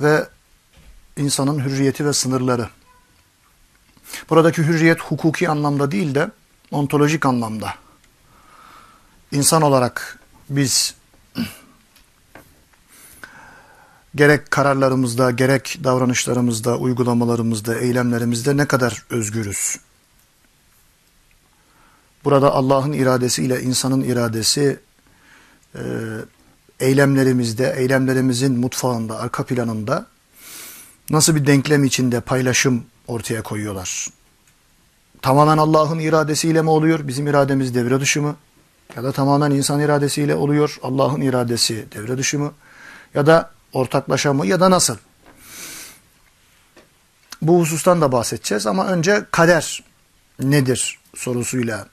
ve insanın hürriyeti ve sınırları. Buradaki hürriyet hukuki anlamda değil de ontolojik anlamda. İnsan olarak biz gerek kararlarımızda, gerek davranışlarımızda, uygulamalarımızda, eylemlerimizde ne kadar özgürüz? Burada Allah'ın iradesiyle insanın iradesi e, eylemlerimizde, eylemlerimizin mutfağında, arka planında nasıl bir denklem içinde paylaşım ortaya koyuyorlar. Tamamen Allah'ın iradesiyle mi oluyor? Bizim irademiz devre dışı mı? Ya da tamamen insan iradesiyle oluyor. Allah'ın iradesi devre dışı mı? Ya da ortaklaşa mı? Ya da nasıl? Bu husustan da bahsedeceğiz ama önce kader nedir sorusuyla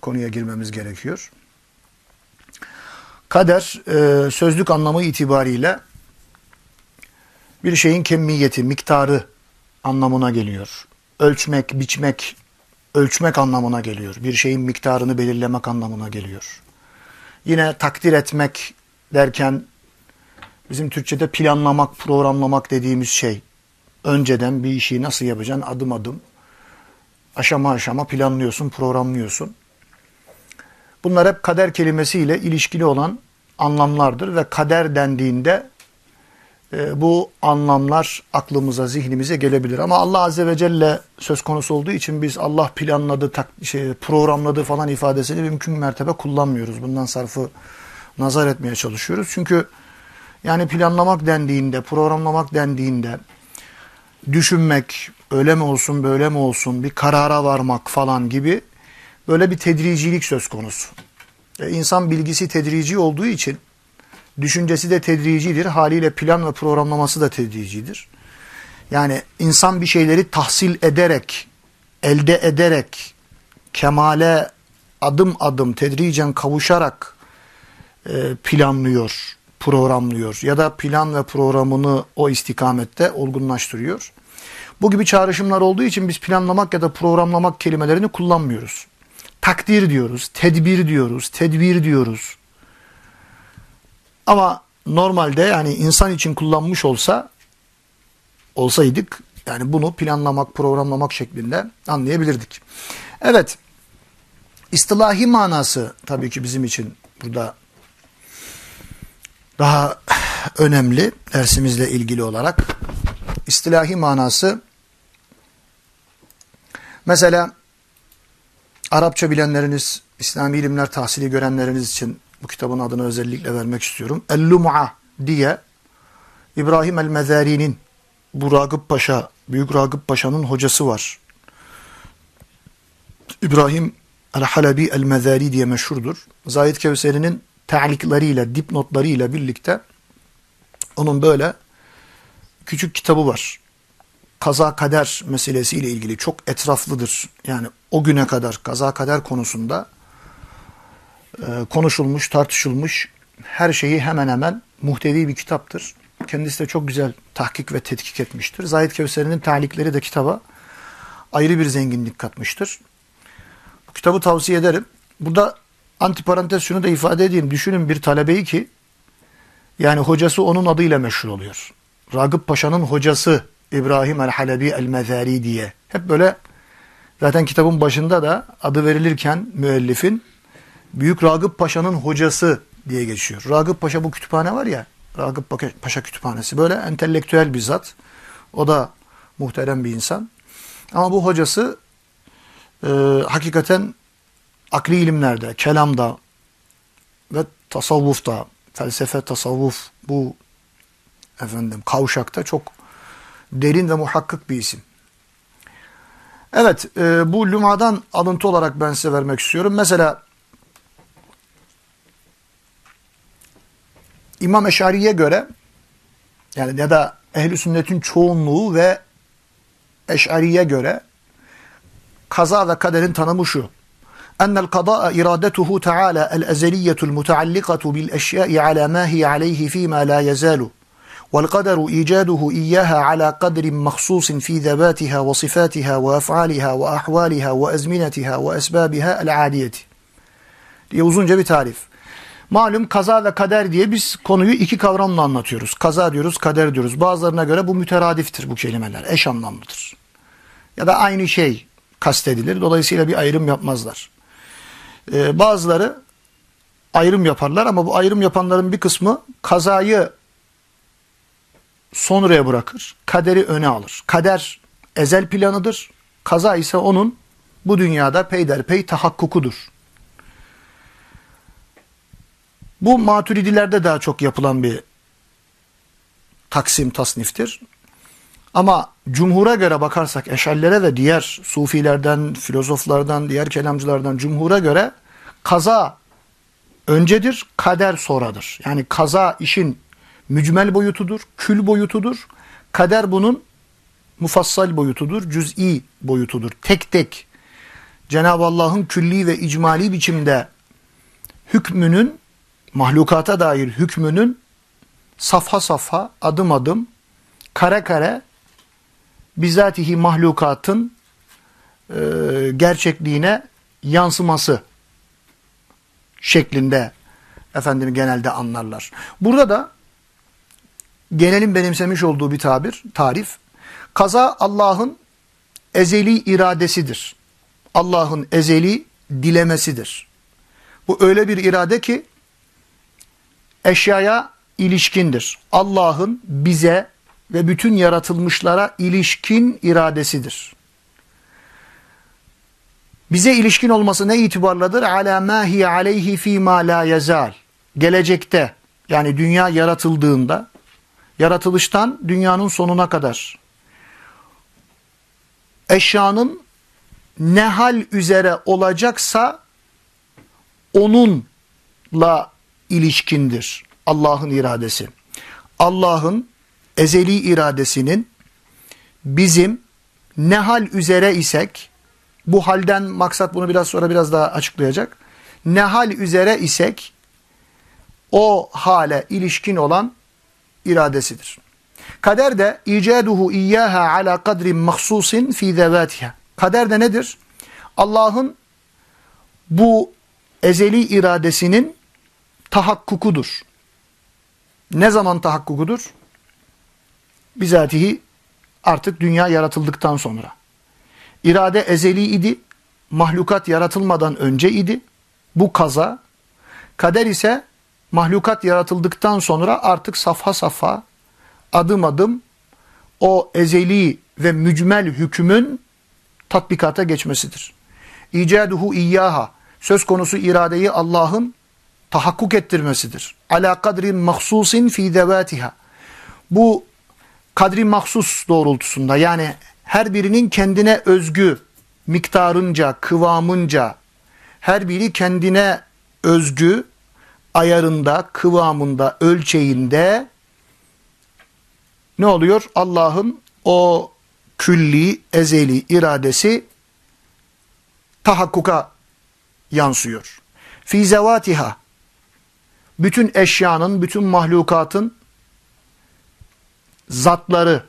konuya girmemiz gerekiyor. Kader e, sözlük anlamı itibariyle bir şeyin kemmiyeti, miktarı anlamına geliyor. Ölçmek, biçmek, ölçmek anlamına geliyor. Bir şeyin miktarını belirlemek anlamına geliyor. Yine takdir etmek derken bizim Türkçe'de planlamak, programlamak dediğimiz şey. Önceden bir işi nasıl yapacaksın adım adım, aşama aşama planlıyorsun, programlıyorsun. Bunlar hep kader kelimesiyle ilişkili olan anlamlardır ve kader dendiğinde e, bu anlamlar aklımıza, zihnimize gelebilir. Ama Allah Azze ve Celle söz konusu olduğu için biz Allah planladı, şey, programladı falan ifadesini mümkün mertebe kullanmıyoruz. Bundan sarfı nazar etmeye çalışıyoruz. Çünkü yani planlamak dendiğinde, programlamak dendiğinde düşünmek, öyle mi olsun, böyle mi olsun, bir karara varmak falan gibi böyle bir tedricilik söz konusu. E, insan bilgisi tedrici olduğu için düşüncesi de tedricidir. Haliyle plan ve programlaması da tedricidir. Yani insan bir şeyleri tahsil ederek, elde ederek, kemale adım adım tedricen kavuşarak e, planlıyor, programlıyor ya da plan ve programını o istikamette olgunlaştırıyor. Bu gibi çağrışımlar olduğu için biz planlamak ya da programlamak kelimelerini kullanmıyoruz takdir diyoruz, tedbir diyoruz, tedbir diyoruz. Ama normalde yani insan için kullanmış olsa olsaydık yani bunu planlamak, programlamak şeklinde anlayabilirdik. Evet. İstilahi manası tabii ki bizim için burada daha önemli dersimizle ilgili olarak. İstilahi manası mesela Arapça bilenleriniz, İslami ilimler tahsili görenleriniz için bu kitabın adını özellikle vermek istiyorum. El-Lum'a diye İbrahim el-Mezari'nin bu Ragıp Paşa, Büyük Ragıp Paşa'nın hocası var. İbrahim el-Halabi el-Mezari diye meşhurdur. Zahid Kevseri'nin ta'liklarıyla, dipnotlarıyla birlikte onun böyle küçük kitabı var kaza kader meselesiyle ilgili çok etraflıdır. Yani o güne kadar kaza kader konusunda e, konuşulmuş, tartışılmış her şeyi hemen hemen muhtevi bir kitaptır. Kendisi de çok güzel tahkik ve tetkik etmiştir. Zahid Kevser'in talikleri de kitaba ayrı bir zenginlik katmıştır. Bu kitabı tavsiye ederim. Burada antiparantez şunu da ifade edeyim. Düşünün bir talebeyi ki yani hocası onun adıyla meşhur oluyor. Ragıp Paşa'nın hocası İbrahim el-Halebi el-Mezari diye. Hep böyle zaten kitabın başında da adı verilirken müellifin Büyük Ragıp Paşa'nın hocası diye geçiyor. Ragıp Paşa bu kütüphane var ya, Ragıp Paşa kütüphanesi böyle entelektüel bir zat. O da muhterem bir insan. Ama bu hocası e, hakikaten akli ilimlerde, kelamda ve tasavvufta, felsefe, tasavvuf bu efendim kavşakta çok derin ve muhakkık bir isim. Evet, e, bu Luma'dan alıntı olarak ben size vermek istiyorum. Mesela İmam Eşari'ye göre yani ya da ehli sünnetin çoğunluğu ve Eş'ariye göre kaza ve kaderin tanımı şu. Ennel kadaa iradetuhu taala el ezeliyetul mutaallikatu bil eşyai ala ma hiye aleyhi fima la yazalu. والقدر إيجاده إياها على قدر مخصوص في ذباتها وصفاتها وأفعالها وأحوالها وأزمنتها وأسبابها العادية diye uzunca bir tarif. Malum kaza ve kader diye biz konuyu iki kavramla anlatıyoruz. Kaza diyoruz, kader diyoruz. Bazılarına göre bu müteradiftir bu kelimeler, eş anlamlıdır. Ya da aynı şey kastedilir. Dolayısıyla bir ayrım yapmazlar. Ee, bazıları ayrım yaparlar ama bu ayrım yapanların bir kısmı kazayı sonraya bırakır, kaderi öne alır. Kader ezel planıdır, kaza ise onun bu dünyada peyderpey tahakkukudur. Bu maturidilerde daha çok yapılan bir taksim tasniftir. Ama cumhura göre bakarsak eşallere ve diğer sufilerden, filozoflardan, diğer kelamcılardan cumhura göre kaza öncedir, kader sonradır. Yani kaza işin mücmel boyutudur, kül boyutudur. Kader bunun mufassal boyutudur, cüz'i boyutudur. Tek tek Cenab-ı Allah'ın külli ve icmali biçimde hükmünün, mahlukata dair hükmünün safha safha, adım adım, kare kare bizatihi mahlukatın e, gerçekliğine yansıması şeklinde efendim genelde anlarlar. Burada da genelin benimsemiş olduğu bir tabir, tarif. Kaza Allah'ın ezeli iradesidir. Allah'ın ezeli dilemesidir. Bu öyle bir irade ki eşyaya ilişkindir. Allah'ın bize ve bütün yaratılmışlara ilişkin iradesidir. Bize ilişkin olması ne itibarladır? Ala ma aleyhi fi ma la yazal. Gelecekte yani dünya yaratıldığında yaratılıştan dünyanın sonuna kadar eşyanın ne hal üzere olacaksa onunla ilişkindir Allah'ın iradesi. Allah'ın ezeli iradesinin bizim ne hal üzere isek bu halden maksat bunu biraz sonra biraz daha açıklayacak. Ne hal üzere isek o hale ilişkin olan iradesidir. Kader de icaduhu iyyaha ala kadrin mahsusin fi zevatiha. Kader de nedir? Allah'ın bu ezeli iradesinin tahakkukudur. Ne zaman tahakkukudur? Bizatihi artık dünya yaratıldıktan sonra. İrade ezeli idi, mahlukat yaratılmadan önce idi. Bu kaza. Kader ise mahlukat yaratıldıktan sonra artık safha safha, adım adım o ezeli ve mücmel hükmün tatbikata geçmesidir. İcaduhu iyyaha söz konusu iradeyi Allah'ın tahakkuk ettirmesidir. Ala kadrin mahsusin fi zevatiha. Bu kadri mahsus doğrultusunda yani her birinin kendine özgü miktarınca, kıvamınca her biri kendine özgü ayarında, kıvamında, ölçeğinde ne oluyor? Allah'ın o külli, ezeli iradesi tahakkuka yansıyor. Fi zevatiha bütün eşyanın, bütün mahlukatın zatları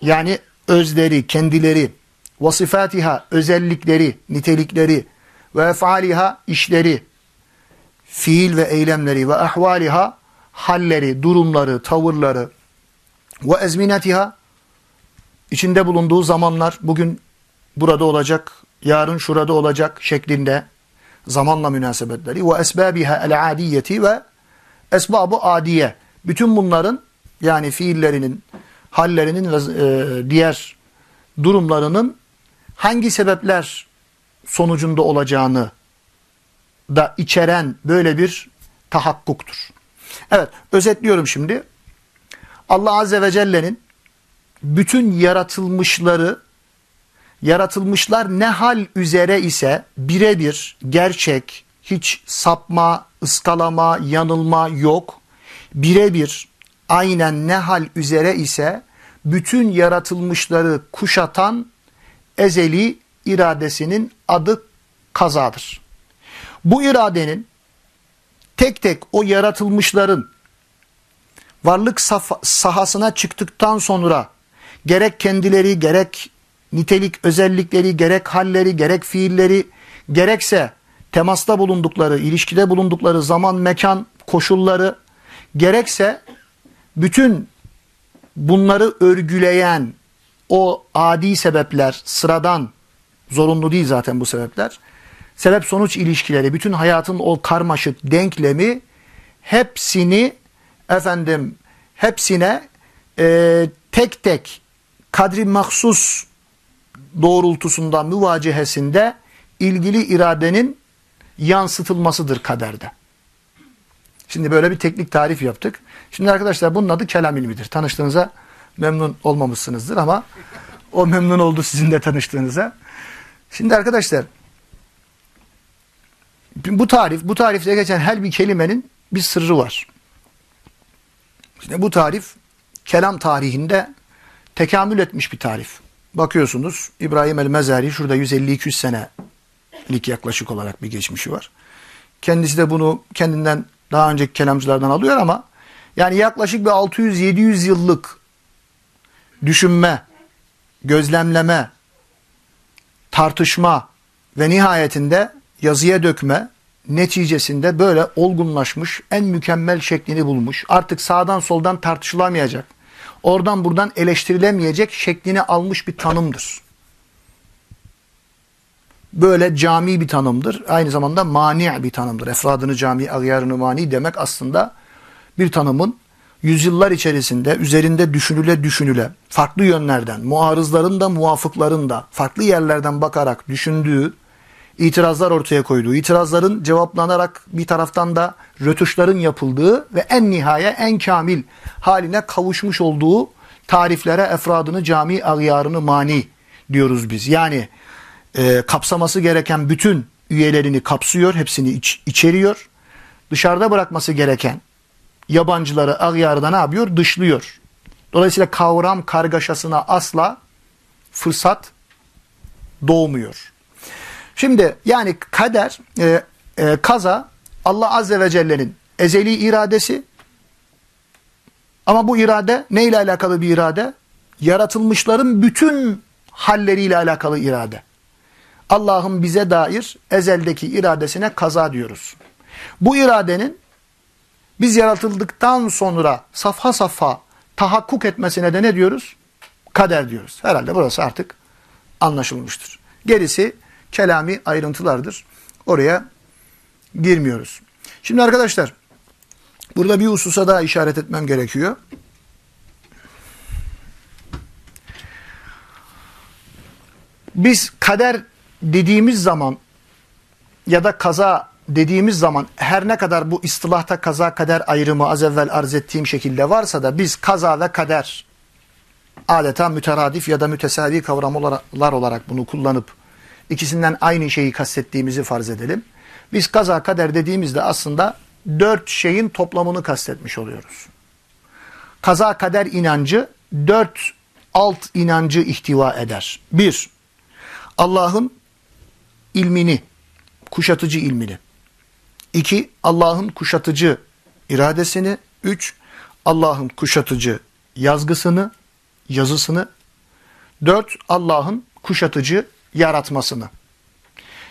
yani özleri, kendileri, vasifatiha, özellikleri, nitelikleri ve efaliha, işleri, fiil ve eylemleri ve ahvaliha, halleri, durumları, tavırları ve ezminatiha, içinde bulunduğu zamanlar, bugün burada olacak, yarın şurada olacak şeklinde zamanla münasebetleri ve esbabiha el adiyeti ve esbabı adiye. Bütün bunların yani fiillerinin, hallerinin ve e, diğer durumlarının hangi sebepler sonucunda olacağını da içeren böyle bir tahakkuktur. Evet, özetliyorum şimdi. Allah Azze ve Celle'nin bütün yaratılmışları, yaratılmışlar ne hal üzere ise birebir, gerçek, hiç sapma, ıskalama, yanılma yok. Birebir, aynen ne hal üzere ise bütün yaratılmışları kuşatan ezeli iradesinin adı kazadır. Bu iradenin tek tek o yaratılmışların varlık sahasına çıktıktan sonra gerek kendileri gerek nitelik özellikleri gerek halleri gerek fiilleri gerekse temasta bulundukları, ilişkide bulundukları zaman, mekan, koşulları gerekse bütün bunları örgüleyen o adi sebepler, sıradan, zorunlu değil zaten bu sebepler. Sebep sonuç ilişkileri, bütün hayatın o karmaşık denklemi hepsini efendim hepsine e, tek tek kadri mahsus doğrultusunda müvacehesinde ilgili iradenin yansıtılmasıdır kaderde. Şimdi böyle bir teknik tarif yaptık. Şimdi arkadaşlar bunun adı kelam ilmidir. Tanıştığınıza memnun olmamışsınızdır ama o memnun oldu sizinle tanıştığınıza. Şimdi arkadaşlar bu tarif, bu tarifte geçen her bir kelimenin bir sırrı var. İşte bu tarif kelam tarihinde tekamül etmiş bir tarif. Bakıyorsunuz İbrahim el-Mezari şurada 150-200 senelik yaklaşık olarak bir geçmişi var. Kendisi de bunu kendinden daha önceki kelamcılardan alıyor ama yani yaklaşık bir 600-700 yıllık düşünme, gözlemleme, tartışma ve nihayetinde yazıya dökme neticesinde böyle olgunlaşmış, en mükemmel şeklini bulmuş. Artık sağdan soldan tartışılamayacak, oradan buradan eleştirilemeyecek şeklini almış bir tanımdır. Böyle cami bir tanımdır. Aynı zamanda mani bir tanımdır. Efradını cami, agyarını mani demek aslında bir tanımın yüzyıllar içerisinde üzerinde düşünüle düşünüle farklı yönlerden, muarızların da muvafıkların da farklı yerlerden bakarak düşündüğü, itirazlar ortaya koyduğu, itirazların cevaplanarak bir taraftan da rötuşların yapıldığı ve en nihaya en kamil haline kavuşmuş olduğu tariflere efradını cami agyarını mani diyoruz biz. Yani e, kapsaması gereken bütün üyelerini kapsıyor, hepsini iç, içeriyor. Dışarıda bırakması gereken yabancıları agyarda ne yapıyor? Dışlıyor. Dolayısıyla kavram kargaşasına asla fırsat doğmuyor. Şimdi yani kader, e, e, kaza Allah Azze ve Celle'nin ezeli iradesi ama bu irade ne ile alakalı bir irade? Yaratılmışların bütün halleriyle alakalı irade. Allah'ın bize dair ezeldeki iradesine kaza diyoruz. Bu iradenin biz yaratıldıktan sonra safha safha tahakkuk etmesine de ne diyoruz? Kader diyoruz. Herhalde burası artık anlaşılmıştır. Gerisi kelami ayrıntılardır. Oraya girmiyoruz. Şimdi arkadaşlar burada bir hususa daha işaret etmem gerekiyor. Biz kader dediğimiz zaman ya da kaza dediğimiz zaman her ne kadar bu istilahta kaza kader ayrımı az evvel arz ettiğim şekilde varsa da biz kaza ve kader adeta müteradif ya da mütesavi kavramlar olarak bunu kullanıp ikisinden aynı şeyi kastettiğimizi farz edelim. Biz kaza kader dediğimizde aslında dört şeyin toplamını kastetmiş oluyoruz. Kaza kader inancı dört alt inancı ihtiva eder. Bir, Allah'ın ilmini, kuşatıcı ilmini. İki, Allah'ın kuşatıcı iradesini. Üç, Allah'ın kuşatıcı yazgısını, yazısını. Dört, Allah'ın kuşatıcı yaratmasını.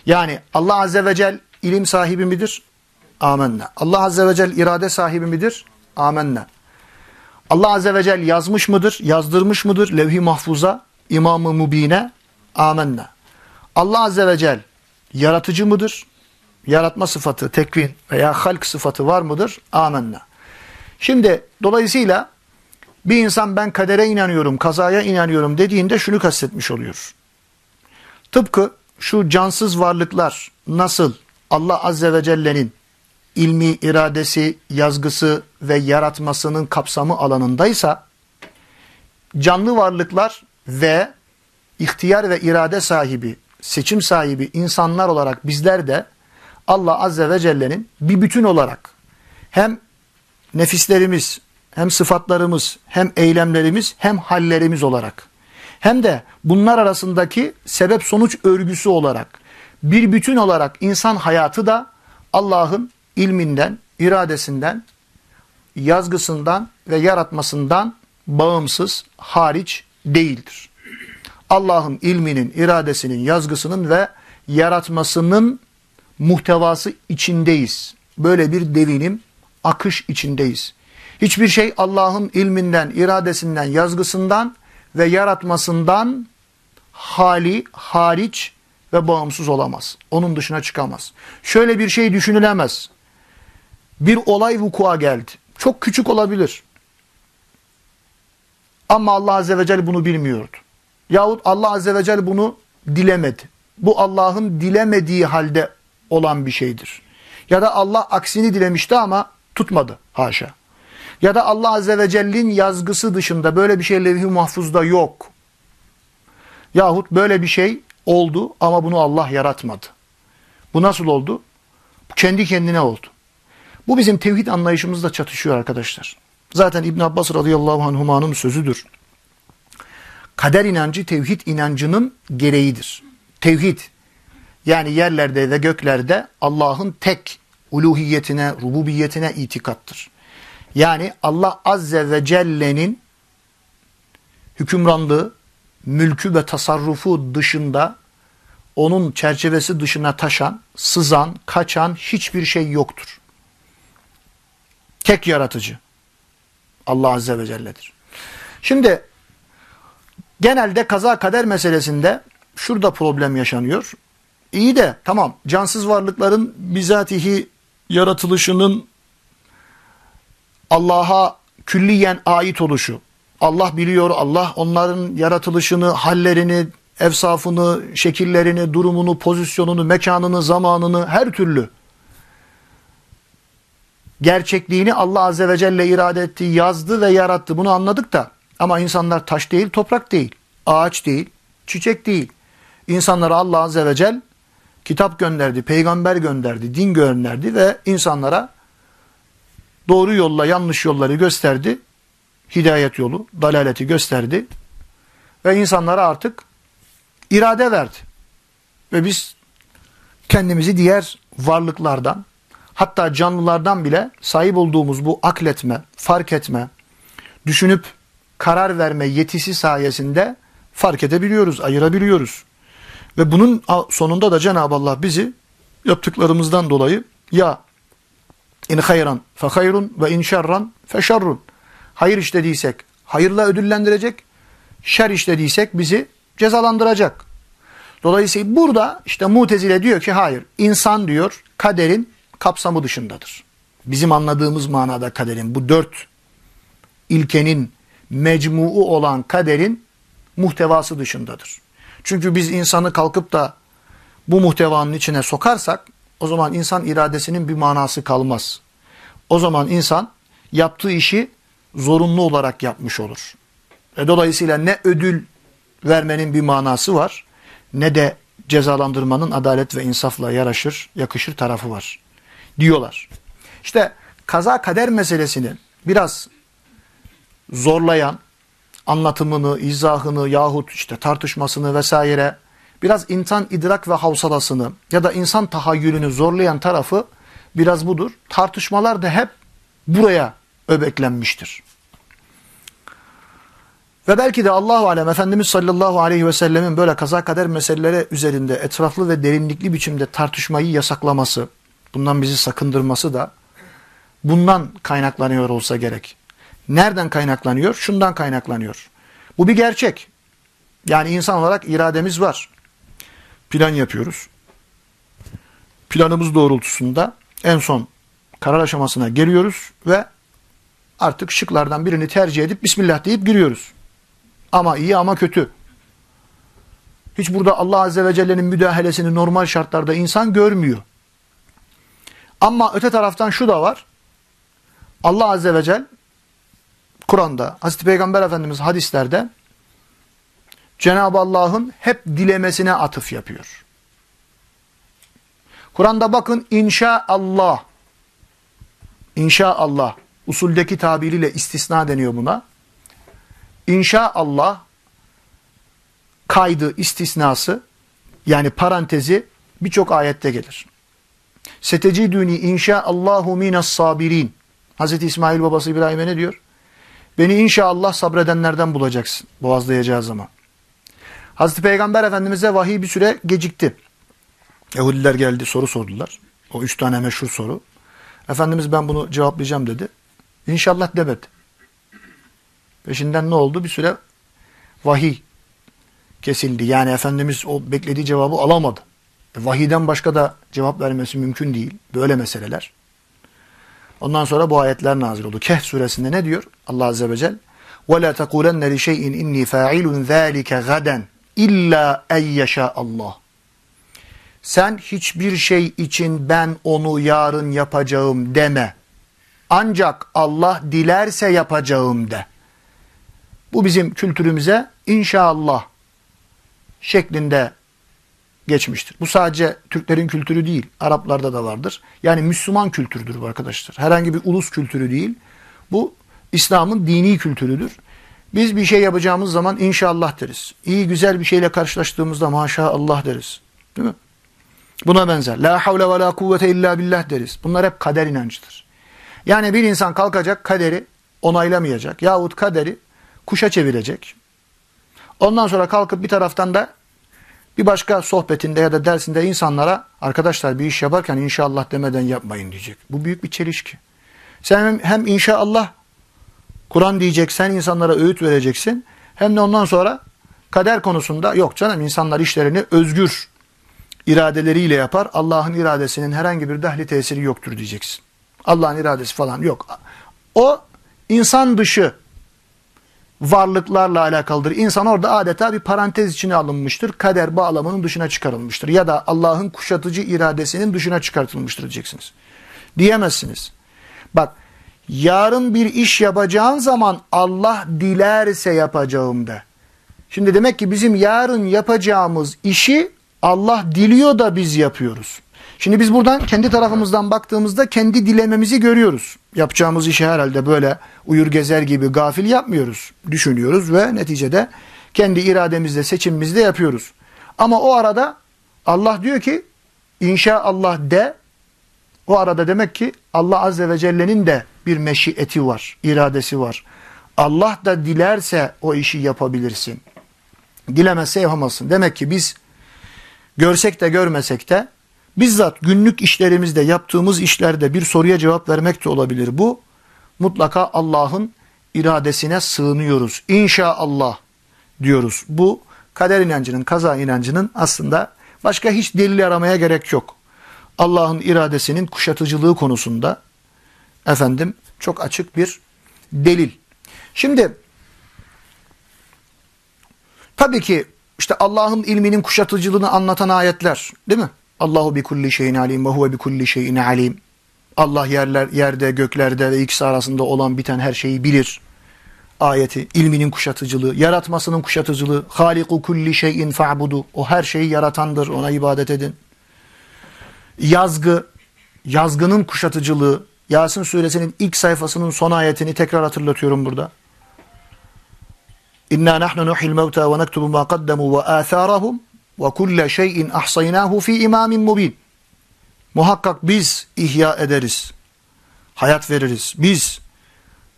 Yani Allah Azze ve Celle ilim sahibi midir? Amenna. Allah Azze ve Celle irade sahibi midir? Amenna. Allah Azze ve Celle yazmış mıdır? Yazdırmış mıdır? Levh-i mahfuza, imam-ı mubine? Amenna. Allah Azze ve Celle yaratıcı mıdır? Yaratma sıfatı, tekvin veya halk sıfatı var mıdır? Amenna. Şimdi dolayısıyla bir insan ben kadere inanıyorum, kazaya inanıyorum dediğinde şunu kastetmiş oluyor. Tıpkı şu cansız varlıklar nasıl Allah Azze ve Celle'nin ilmi, iradesi, yazgısı ve yaratmasının kapsamı alanındaysa canlı varlıklar ve ihtiyar ve irade sahibi, seçim sahibi insanlar olarak bizler de Allah Azze ve Celle'nin bir bütün olarak hem nefislerimiz, hem sıfatlarımız, hem eylemlerimiz, hem hallerimiz olarak hem de bunlar arasındaki sebep sonuç örgüsü olarak bir bütün olarak insan hayatı da Allah'ın ilminden, iradesinden, yazgısından ve yaratmasından bağımsız, hariç değildir. Allah'ın ilminin, iradesinin, yazgısının ve yaratmasının muhtevası içindeyiz. Böyle bir devinim, akış içindeyiz. Hiçbir şey Allah'ın ilminden, iradesinden, yazgısından ve yaratmasından hali, hariç ve bağımsız olamaz. Onun dışına çıkamaz. Şöyle bir şey düşünülemez. Bir olay vukua geldi. Çok küçük olabilir. Ama Allah Azze ve Celle bunu bilmiyordu. Yahut Allah Azze ve Celle bunu dilemedi. Bu Allah'ın dilemediği halde olan bir şeydir. Ya da Allah aksini dilemişti ama tutmadı. Haşa. Ya da Allah Azze ve Celle'nin yazgısı dışında böyle bir şey levh-i mahfuzda yok. Yahut böyle bir şey oldu ama bunu Allah yaratmadı. Bu nasıl oldu? Kendi kendine oldu. Bu bizim tevhid anlayışımızla çatışıyor arkadaşlar. Zaten İbn Abbas radıyallahu anhumanın sözüdür. Kader inancı tevhid inancının gereğidir. Tevhid yani yerlerde ve göklerde Allah'ın tek uluhiyetine, rububiyetine itikattır. Yani Allah Azze ve Celle'nin hükümranlığı, mülkü ve tasarrufu dışında onun çerçevesi dışına taşan, sızan, kaçan hiçbir şey yoktur. Tek yaratıcı Allah Azze ve Celle'dir. Şimdi genelde kaza kader meselesinde şurada problem yaşanıyor. İyi de tamam cansız varlıkların bizatihi yaratılışının Allah'a külliyen ait oluşu. Allah biliyor, Allah onların yaratılışını, hallerini, efsafını, şekillerini, durumunu, pozisyonunu, mekanını, zamanını her türlü gerçekliğini Allah Azze ve Celle irade etti, yazdı ve yarattı. Bunu anladık da ama insanlar taş değil, toprak değil, ağaç değil, çiçek değil. İnsanlara Allah Azze ve Celle kitap gönderdi, peygamber gönderdi, din gönderdi ve insanlara doğru yolla yanlış yolları gösterdi. Hidayet yolu, dalaleti gösterdi. Ve insanlara artık irade verdi. Ve biz kendimizi diğer varlıklardan, hatta canlılardan bile sahip olduğumuz bu akletme, fark etme, düşünüp karar verme yetisi sayesinde fark edebiliyoruz, ayırabiliyoruz. Ve bunun sonunda da Cenab-ı Allah bizi yaptıklarımızdan dolayı ya in hayran fe hayrun ve in şerran fe şerrun. Hayır işlediysek hayırla ödüllendirecek, şer işlediysek bizi cezalandıracak. Dolayısıyla burada işte Mutezile diyor ki hayır insan diyor kaderin kapsamı dışındadır. Bizim anladığımız manada kaderin bu dört ilkenin mecmuu olan kaderin muhtevası dışındadır. Çünkü biz insanı kalkıp da bu muhtevanın içine sokarsak o zaman insan iradesinin bir manası kalmaz. O zaman insan yaptığı işi zorunlu olarak yapmış olur. E dolayısıyla ne ödül vermenin bir manası var ne de cezalandırmanın adalet ve insafla yaraşır, yakışır tarafı var diyorlar. İşte kaza kader meselesini biraz zorlayan, anlatımını, izahını yahut işte tartışmasını vesaire biraz insan idrak ve havsalasını ya da insan tahayyülünü zorlayan tarafı biraz budur. Tartışmalar da hep buraya öbeklenmiştir. Ve belki de Allahu alem Efendimiz sallallahu aleyhi ve sellemin böyle kaza kader meseleleri üzerinde etraflı ve derinlikli biçimde tartışmayı yasaklaması, bundan bizi sakındırması da bundan kaynaklanıyor olsa gerek. Nereden kaynaklanıyor? Şundan kaynaklanıyor. Bu bir gerçek. Yani insan olarak irademiz var. Plan yapıyoruz. Planımız doğrultusunda en son karar aşamasına geliyoruz ve artık şıklardan birini tercih edip Bismillah deyip giriyoruz. Ama iyi ama kötü. Hiç burada Allah Azze ve Celle'nin müdahalesini normal şartlarda insan görmüyor. Ama öte taraftan şu da var. Allah Azze ve Celle Kur'an'da, Hazreti Peygamber Efendimiz hadislerde Cenab-ı Allah'ın hep dilemesine atıf yapıyor. Kur'an'da bakın inşaallah. İnşaallah. Usuldeki tabiriyle istisna deniyor buna. İnşaallah kaydı istisnası yani parantezi birçok ayette gelir. Seteciduni inşaallahu minas sabirin. Hazreti İsmail babası İbrahim'e ne diyor? Beni inşallah sabredenlerden bulacaksın boğazlayacağı zaman. Hazreti Peygamber Efendimiz'e vahiy bir süre gecikti. Yahudiler geldi soru sordular. O üç tane meşhur soru. Efendimiz ben bunu cevaplayacağım dedi. İnşallah demedi. Peşinden ne oldu? Bir süre vahiy kesildi. Yani Efendimiz o beklediği cevabı alamadı. E, vahiyden başka da cevap vermesi mümkün değil. Böyle meseleler. Ondan sonra bu ayetler nazil oldu. Kehf suresinde ne diyor? Allah Azze ve Celle وَلَا تَقُولَنَّ لِشَيْءٍ اِنِّي فَاعِلٌ ذَٰلِكَ غَدًا İlla en yaşa Allah. Sen hiçbir şey için ben onu yarın yapacağım deme. Ancak Allah dilerse yapacağım de. Bu bizim kültürümüze inşallah şeklinde geçmiştir. Bu sadece Türklerin kültürü değil, Araplarda da vardır. Yani Müslüman kültürdür bu arkadaşlar. Herhangi bir ulus kültürü değil. Bu İslam'ın dini kültürüdür. Biz bir şey yapacağımız zaman inşallah deriz. İyi güzel bir şeyle karşılaştığımızda maşallah deriz. Değil mi? Buna benzer. La havle ve la kuvvete illa billah deriz. Bunlar hep kader inancıdır. Yani bir insan kalkacak kaderi onaylamayacak. Yahut kaderi kuşa çevirecek. Ondan sonra kalkıp bir taraftan da bir başka sohbetinde ya da dersinde insanlara arkadaşlar bir iş yaparken inşallah demeden yapmayın diyecek. Bu büyük bir çelişki. Sen hem inşallah Kur'an diyeceksen insanlara öğüt vereceksin. Hem de ondan sonra kader konusunda yok canım insanlar işlerini özgür iradeleriyle yapar. Allah'ın iradesinin herhangi bir dahli tesiri yoktur diyeceksin. Allah'ın iradesi falan yok. O insan dışı varlıklarla alakalıdır. İnsan orada adeta bir parantez içine alınmıştır. Kader bağlamının dışına çıkarılmıştır. Ya da Allah'ın kuşatıcı iradesinin dışına çıkartılmıştır diyeceksiniz. Diyemezsiniz. Bak yarın bir iş yapacağın zaman Allah dilerse yapacağım de. Şimdi demek ki bizim yarın yapacağımız işi Allah diliyor da biz yapıyoruz. Şimdi biz buradan kendi tarafımızdan baktığımızda kendi dilememizi görüyoruz. Yapacağımız işi herhalde böyle uyur gezer gibi gafil yapmıyoruz. Düşünüyoruz ve neticede kendi irademizle seçimimizle yapıyoruz. Ama o arada Allah diyor ki inşallah de o arada demek ki Allah Azze ve Celle'nin de bir meşiyeti var, iradesi var. Allah da dilerse o işi yapabilirsin. Dilemezse yapamazsın. Demek ki biz görsek de görmesek de bizzat günlük işlerimizde yaptığımız işlerde bir soruya cevap vermek de olabilir. Bu mutlaka Allah'ın iradesine sığınıyoruz. İnşallah diyoruz. Bu kader inancının, kaza inancının aslında başka hiç delil aramaya gerek yok. Allah'ın iradesinin kuşatıcılığı konusunda efendim çok açık bir delil. Şimdi tabii ki işte Allah'ın ilminin kuşatıcılığını anlatan ayetler değil mi? Allahu bi kulli şeyin alim ve huve bi kulli şeyin alim. Allah yerler, yerde, göklerde ve ikisi arasında olan biten her şeyi bilir. Ayeti, ilminin kuşatıcılığı, yaratmasının kuşatıcılığı, haliku kulli şeyin fa'budu. O her şeyi yaratandır, ona ibadet edin. Yazgı, yazgının kuşatıcılığı, Yasin suresinin ilk sayfasının son ayetini tekrar hatırlatıyorum burada. İnna nahnu nuhil mevta ve nektubu ma kaddamu ve atharahum ve kulle şeyin ahsaynahu fi imamin mubin. Muhakkak biz ihya ederiz. Hayat veririz. Biz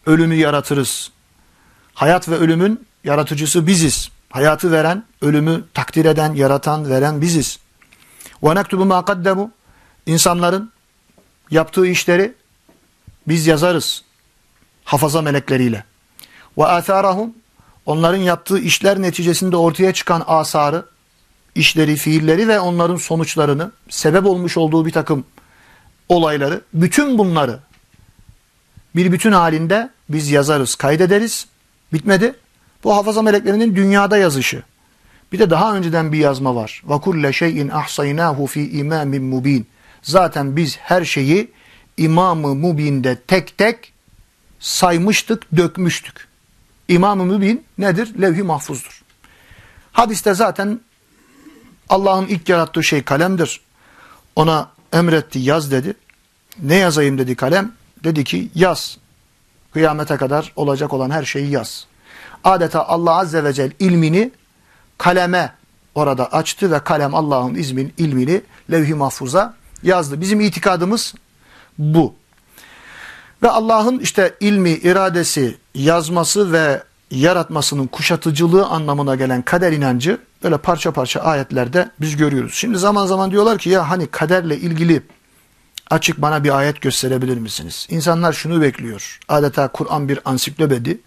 ölümü yaratırız. Hayat ve ölümün yaratıcısı biziz. Hayatı veren, ölümü takdir eden, yaratan, veren biziz. Ve nektubu ma kaddamu İnsanların yaptığı işleri biz yazarız. Hafaza melekleriyle. Ve atharahum. Onların yaptığı işler neticesinde ortaya çıkan asarı, işleri, fiilleri ve onların sonuçlarını, sebep olmuş olduğu bir takım olayları, bütün bunları bir bütün halinde biz yazarız, kaydederiz. Bitmedi. Bu hafaza meleklerinin dünyada yazışı. Bir de daha önceden bir yazma var. وَكُلَّ شَيْءٍ اَحْصَيْنَاهُ ف۪ي اِمَامٍ mubin. Zaten biz her şeyi İmam-ı Mubin'de tek tek saymıştık, dökmüştük. İmam-ı Mübin nedir? Levh-i mahfuzdur. Hadiste zaten Allah'ın ilk yarattığı şey kalemdir. Ona emretti yaz dedi. Ne yazayım dedi kalem. Dedi ki yaz. Kıyamete kadar olacak olan her şeyi yaz. Adeta Allah Azze ve Celle ilmini kaleme orada açtı ve kalem Allah'ın izmin ilmini levh-i mahfuza yazdı. Bizim itikadımız bu. Ve Allah'ın işte ilmi, iradesi, yazması ve yaratmasının kuşatıcılığı anlamına gelen kader inancı böyle parça parça ayetlerde biz görüyoruz. Şimdi zaman zaman diyorlar ki ya hani kaderle ilgili açık bana bir ayet gösterebilir misiniz? İnsanlar şunu bekliyor. Adeta Kur'an bir ansiklopedi.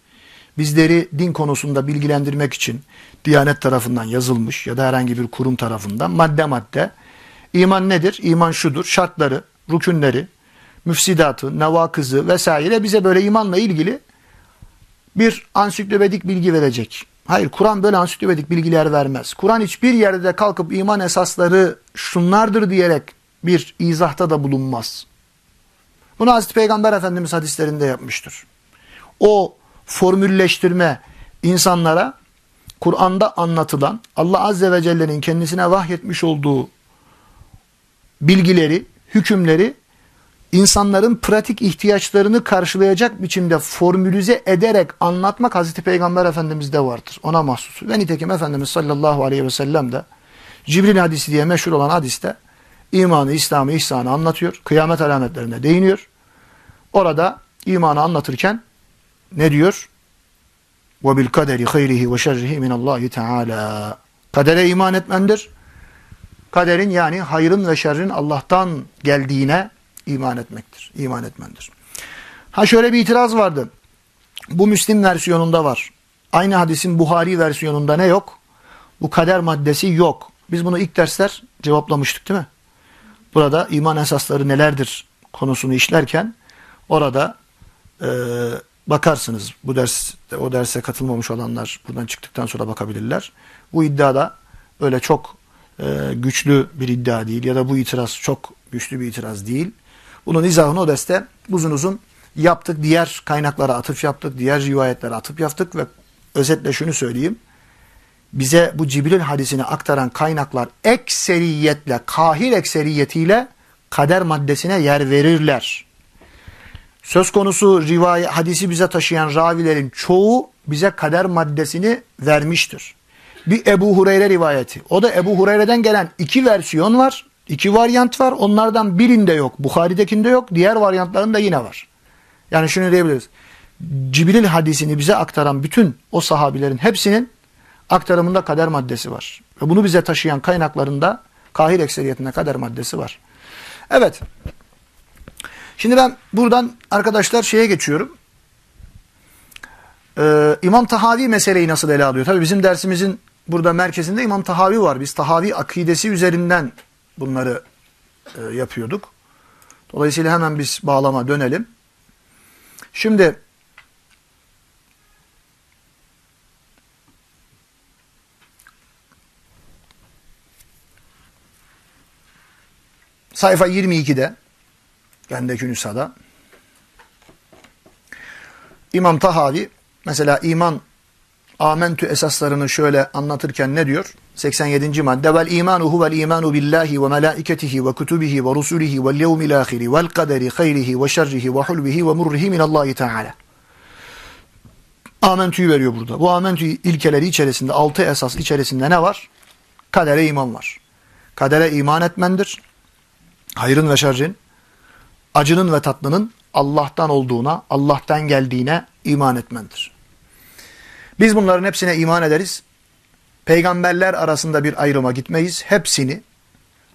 Bizleri din konusunda bilgilendirmek için Diyanet tarafından yazılmış ya da herhangi bir kurum tarafından madde madde iman nedir? İman şudur. Şartları, rükünleri, müfsidatı, nevakızı vesaire bize böyle imanla ilgili bir ansiklopedik bilgi verecek. Hayır Kur'an böyle ansiklopedik bilgiler vermez. Kur'an hiçbir yerde kalkıp iman esasları şunlardır diyerek bir izahta da bulunmaz. Bunu Hazreti Peygamber Efendimiz hadislerinde yapmıştır. O formülleştirme insanlara Kur'an'da anlatılan Allah Azze ve Celle'nin kendisine vahyetmiş olduğu bilgileri, hükümleri insanların pratik ihtiyaçlarını karşılayacak biçimde formülize ederek anlatmak Hazreti Peygamber Efendimiz'de vardır. Ona mahsus. Ve nitekim Efendimiz sallallahu aleyhi ve sellem de Cibril hadisi diye meşhur olan hadiste imanı, İslam'ı, ihsanı anlatıyor. Kıyamet alametlerine değiniyor. Orada imanı anlatırken ne diyor? وَبِالْقَدَرِ خَيْرِهِ وَشَرِّهِ مِنَ اللّٰهِ تَعَالَى Kadere iman etmendir. Kaderin yani hayrın ve şerrin Allah'tan geldiğine iman etmektir. İman etmendir. Ha şöyle bir itiraz vardı. Bu Müslim versiyonunda var. Aynı hadisin Buhari versiyonunda ne yok? Bu kader maddesi yok. Biz bunu ilk dersler cevaplamıştık değil mi? Burada iman esasları nelerdir konusunu işlerken orada e, bakarsınız. Bu ders o derse katılmamış olanlar buradan çıktıktan sonra bakabilirler. Bu iddiada öyle çok e, güçlü bir iddia değil ya da bu itiraz çok güçlü bir itiraz değil. Bunun izahını o derste uzun uzun yaptık. Diğer kaynaklara atıf yaptık. Diğer rivayetlere atıf yaptık ve özetle şunu söyleyeyim. Bize bu Cibril hadisini aktaran kaynaklar ekseriyetle, kahir ekseriyetiyle kader maddesine yer verirler. Söz konusu rivayet, hadisi bize taşıyan ravilerin çoğu bize kader maddesini vermiştir. Bir Ebu Hureyre rivayeti. O da Ebu Hureyre'den gelen iki versiyon var. iki varyant var. Onlardan birinde yok. Bukhari'dekinde yok. Diğer varyantlarında yine var. Yani şunu diyebiliriz. Cibril hadisini bize aktaran bütün o sahabilerin hepsinin aktarımında kader maddesi var. Ve bunu bize taşıyan kaynaklarında kahir ekseriyetinde kader maddesi var. Evet. Şimdi ben buradan arkadaşlar şeye geçiyorum. Ee, İmam Tahavi meseleyi nasıl ele alıyor? Tabii bizim dersimizin burada merkezinde İmam Tahavi var. Biz Tahavi akidesi üzerinden bunları e, yapıyorduk. Dolayısıyla hemen biz bağlama dönelim. Şimdi sayfa 22'de bendeki nüshada İmam Tahavi mesela iman amentü esaslarını şöyle anlatırken ne diyor? 87. madde vel imanu huvel imanu billahi ve melaiketihi ve kutubihi ve rusulihi vel yevmil ahiri vel kaderi hayrihi ve şerrihi ve hulvihi ve murrihi minallahi teala. Amentü'yü veriyor burada. Bu amentü ilkeleri içerisinde, altı esas içerisinde ne var? Kadere iman var. Kadere iman etmendir. Hayrın ve şerrin, acının ve tatlının Allah'tan olduğuna, Allah'tan geldiğine iman etmendir. Biz bunların hepsine iman ederiz. Peygamberler arasında bir ayrıma gitmeyiz. Hepsini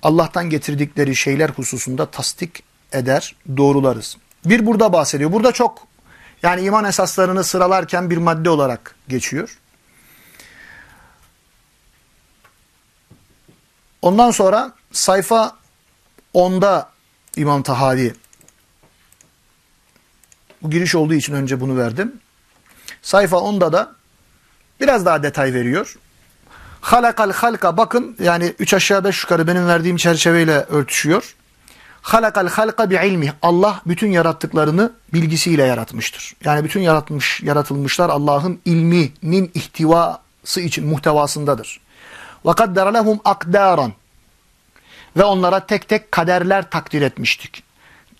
Allah'tan getirdikleri şeyler hususunda tasdik eder, doğrularız. Bir burada bahsediyor. Burada çok yani iman esaslarını sıralarken bir madde olarak geçiyor. Ondan sonra sayfa 10'da İmam Tahavi bu giriş olduğu için önce bunu verdim. Sayfa 10'da da biraz daha detay veriyor. Halakal halka bakın yani 3 aşağı 5 yukarı benim verdiğim çerçeveyle örtüşüyor. Halakal halka bi ilmi. Allah bütün yarattıklarını bilgisiyle yaratmıştır. Yani bütün yaratmış yaratılmışlar Allah'ın ilminin ihtivası için muhtevasındadır. Ve kaddara lehum akdaran. Ve onlara tek tek kaderler takdir etmiştik.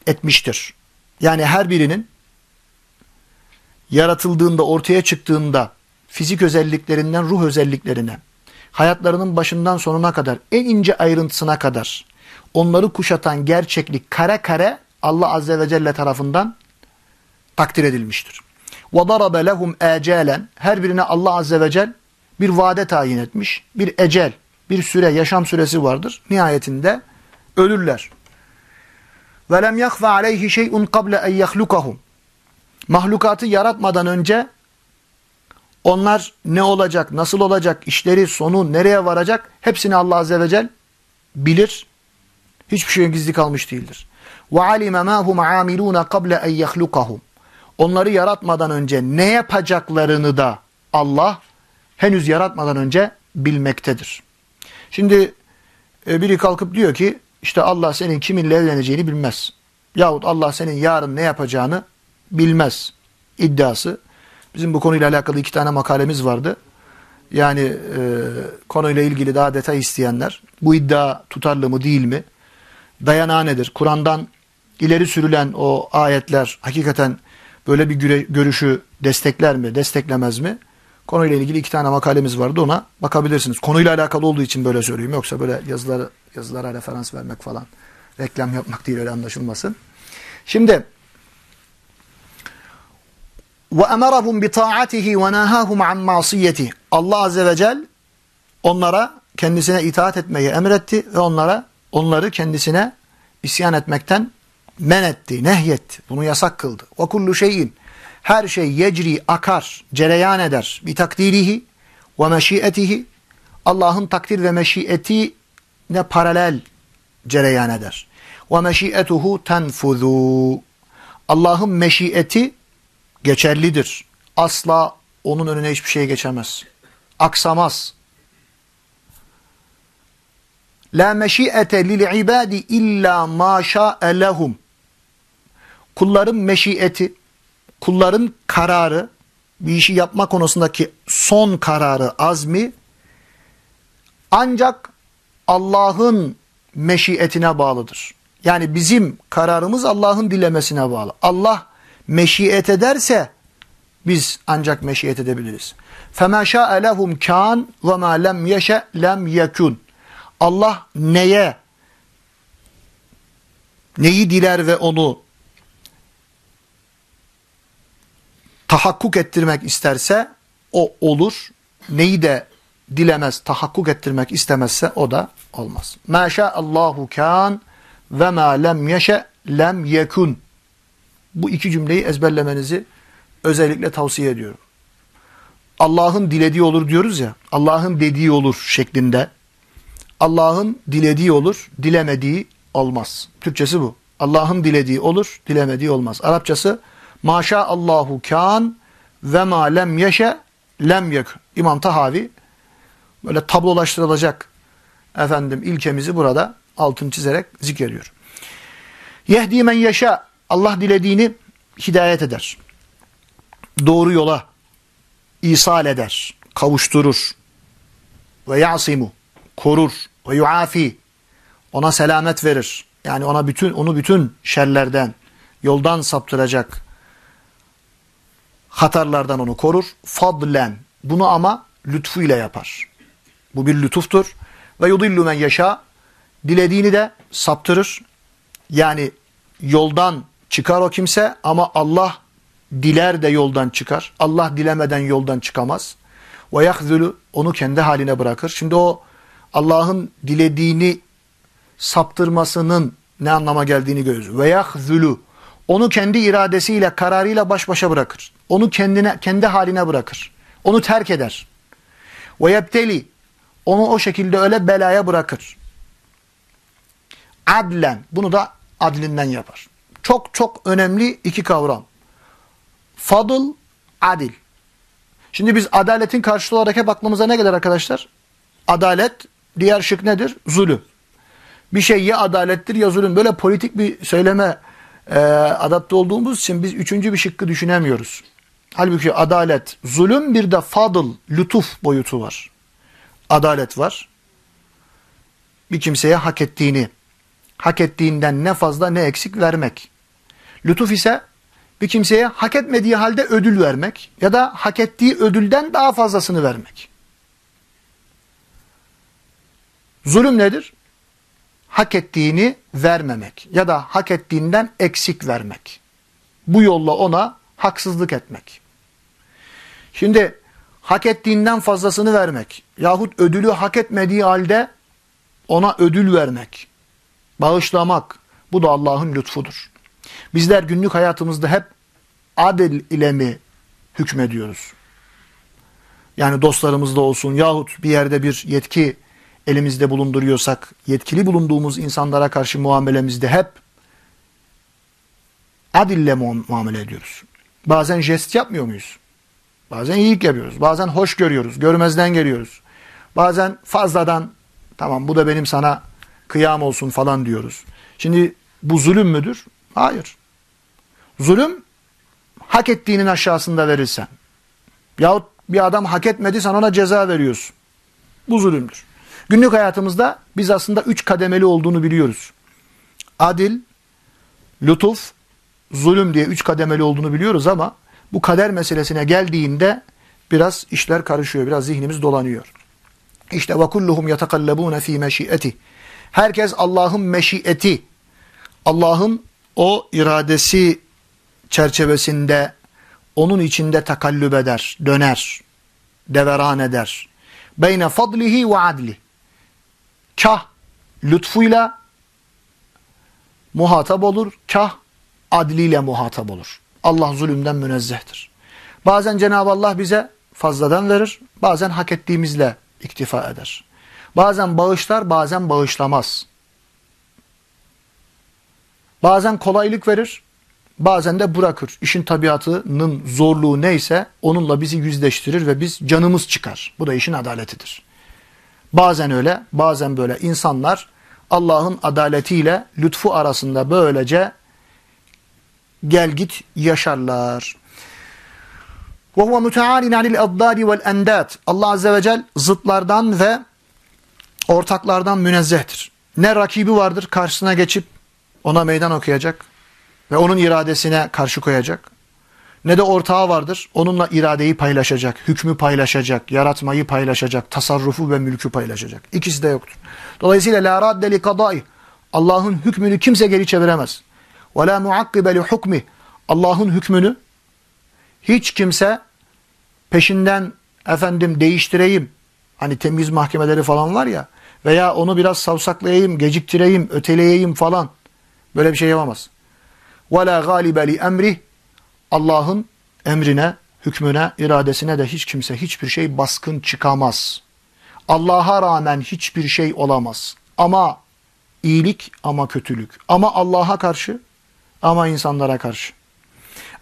Etmiştir. Yani her birinin yaratıldığında, ortaya çıktığında fizik özelliklerinden ruh özelliklerine, hayatlarının başından sonuna kadar, en ince ayrıntısına kadar onları kuşatan gerçeklik kare kare Allah Azze ve Celle tarafından takdir edilmiştir. وَضَرَبَ لَهُمْ اَجَالًا Her birine Allah Azze ve Celle bir vade tayin etmiş. Bir ecel, bir süre, yaşam süresi vardır. Nihayetinde ölürler. وَلَمْ يَخْفَ عَلَيْهِ شَيْءٌ قَبْلَ اَنْ يَخْلُقَهُمْ Mahlukatı yaratmadan önce onlar ne olacak, nasıl olacak, işleri, sonu nereye varacak hepsini Allah Azze ve Celle bilir. Hiçbir şey gizli kalmış değildir. وَعَلِمَ مَا هُمْ عَامِلُونَ قَبْلَ اَنْ يَخْلُقَهُمْ Onları yaratmadan önce ne yapacaklarını da Allah henüz yaratmadan önce bilmektedir. Şimdi e, biri kalkıp diyor ki işte Allah senin kiminle evleneceğini bilmez. Yahut Allah senin yarın ne yapacağını bilmez iddiası. Bizim bu konuyla alakalı iki tane makalemiz vardı. Yani e, konuyla ilgili daha detay isteyenler bu iddia tutarlı mı değil mi? Dayanağı nedir? Kur'an'dan ileri sürülen o ayetler hakikaten böyle bir görüşü destekler mi, desteklemez mi? Konuyla ilgili iki tane makalemiz vardı ona bakabilirsiniz. Konuyla alakalı olduğu için böyle söyleyeyim. Yoksa böyle yazıları, yazılara referans vermek falan reklam yapmak değil öyle anlaşılmasın. Şimdi ve emarahum bi taatihi ve nahahum an masiyeti. Allah azze ve cel onlara kendisine itaat etmeyi emretti ve onlara onları kendisine isyan etmekten men etti, nehyetti. Bunu yasak kıldı. Ve kullu şeyin her şey yecri akar, cereyan eder. Bi takdirihi ve meşiyetihi Allah'ın takdir ve meşiyeti ne paralel cereyan eder. Ve meşiyetuhu tenfuzu Allah'ın meşiyeti geçerlidir. Asla onun önüne hiçbir şey geçemez. Aksamaz. La meşiyete lil ibadi illa ma şa'e lehum. Kulların meşiyeti, kulların kararı, bir işi yapma konusundaki son kararı, azmi ancak Allah'ın meşiyetine bağlıdır. Yani bizim kararımız Allah'ın dilemesine bağlı. Allah meşiyet ederse biz ancak meşiyet edebiliriz. فَمَا شَاءَ لَهُمْ كَانْ وَمَا لَمْ يَشَ لَمْ يَكُنْ Allah neye, neyi diler ve onu tahakkuk ettirmek isterse o olur. Neyi de dilemez, tahakkuk ettirmek istemezse o da olmaz. مَا Allahu kan ve ma lem yeşe lem yekun. bu iki cümleyi ezberlemenizi özellikle tavsiye ediyorum. Allah'ın dilediği olur diyoruz ya, Allah'ın dediği olur şeklinde. Allah'ın dilediği olur, dilemediği olmaz. Türkçesi bu. Allah'ın dilediği olur, dilemediği olmaz. Arapçası maşa Allahu kan ve ma lem yeşe lem yek. İmam Tahavi böyle tablolaştırılacak efendim ilkemizi burada altını çizerek zikrediyor. Yehdi men yaşa Allah dilediğini hidayet eder. Doğru yola isal eder, kavuşturur. Ve yasimu korur ve yuafi ona selamet verir. Yani ona bütün onu bütün şerlerden, yoldan saptıracak hatarlardan onu korur. Fadlen. Bunu ama lütfuyla yapar. Bu bir lütuftur. Ve yudillu men yaşa. Dilediğini de saptırır. Yani yoldan çıkar o kimse ama Allah diler de yoldan çıkar. Allah dilemeden yoldan çıkamaz. Ve yahzulu onu kendi haline bırakır. Şimdi o Allah'ın dilediğini saptırmasının ne anlama geldiğini görürüz. Ve yahzulu onu kendi iradesiyle, kararıyla baş başa bırakır. Onu kendine kendi haline bırakır. Onu terk eder. Ve yebteli onu o şekilde öyle belaya bırakır. Adlen bunu da adlinden yapar. Çok çok önemli iki kavram. Fadıl, adil. Şimdi biz adaletin karşılığı olarak hep aklımıza ne gelir arkadaşlar? Adalet, diğer şık nedir? Zulüm. Bir şey ya adalettir ya zulüm. Böyle politik bir söyleme e, adapte olduğumuz için biz üçüncü bir şıkkı düşünemiyoruz. Halbuki adalet, zulüm bir de fadıl, lütuf boyutu var. Adalet var. Bir kimseye hak ettiğini, hak ettiğinden ne fazla ne eksik vermek. Lütuf ise bir kimseye hak etmediği halde ödül vermek ya da hak ettiği ödülden daha fazlasını vermek. Zulüm nedir? Hak ettiğini vermemek ya da hak ettiğinden eksik vermek. Bu yolla ona haksızlık etmek. Şimdi hak ettiğinden fazlasını vermek yahut ödülü hak etmediği halde ona ödül vermek, bağışlamak bu da Allah'ın lütfudur. Bizler günlük hayatımızda hep adil ile mi hükmediyoruz? Yani dostlarımızda olsun yahut bir yerde bir yetki elimizde bulunduruyorsak yetkili bulunduğumuz insanlara karşı muamelemizde hep adille mu muamele ediyoruz. Bazen jest yapmıyor muyuz? Bazen iyilik yapıyoruz. Bazen hoş görüyoruz. Görmezden geliyoruz. Bazen fazladan tamam bu da benim sana kıyam olsun falan diyoruz. Şimdi bu zulüm müdür? Hayır. Zulüm hak ettiğinin aşağısında verirsen. Yahut bir adam hak etmedi sen ona ceza veriyorsun. Bu zulümdür. Günlük hayatımızda biz aslında üç kademeli olduğunu biliyoruz. Adil, lütuf, zulüm diye üç kademeli olduğunu biliyoruz ama bu kader meselesine geldiğinde biraz işler karışıyor, biraz zihnimiz dolanıyor. İşte ve kulluhum yetekallebune fi meşiyeti. Herkes Allah'ın meşiyeti, Allah'ın o iradesi çerçevesinde onun içinde takallüb eder, döner, deveran eder. Beyne fadlihi ve adli. Kah lütfuyla muhatap olur, kah adliyle muhatap olur. Allah zulümden münezzehtir. Bazen Cenab-ı Allah bize fazladan verir, bazen hak ettiğimizle iktifa eder. Bazen bağışlar, bazen bağışlamaz. Bazen kolaylık verir, bazen de bırakır. İşin tabiatının zorluğu neyse onunla bizi yüzleştirir ve biz canımız çıkar. Bu da işin adaletidir. Bazen öyle, bazen böyle insanlar Allah'ın adaletiyle lütfu arasında böylece gel git yaşarlar. وَهُوَ مُتَعَالٍ عَلِ الْاَضْدَادِ وَالْاَنْدَاتِ Allah Azze ve Celle zıtlardan ve ortaklardan münezzehtir. Ne rakibi vardır karşısına geçip ona meydan okuyacak ve onun iradesine karşı koyacak. Ne de ortağı vardır onunla iradeyi paylaşacak, hükmü paylaşacak, yaratmayı paylaşacak, tasarrufu ve mülkü paylaşacak. İkisi de yoktur. Dolayısıyla la radde li kadai Allah'ın hükmünü kimse geri çeviremez. Ve la muakkibe hukmi Allah'ın hükmünü hiç kimse peşinden efendim değiştireyim. Hani temiz mahkemeleri falan var ya veya onu biraz savsaklayayım, geciktireyim, öteleyeyim falan. Böyle bir şey yapamaz. وَلَا غَالِبَ لِأَمْرِهِ Allah'ın emrine, hükmüne, iradesine de hiç kimse hiçbir şey baskın çıkamaz. Allah'a rağmen hiçbir şey olamaz. Ama iyilik ama kötülük. Ama Allah'a karşı ama insanlara karşı.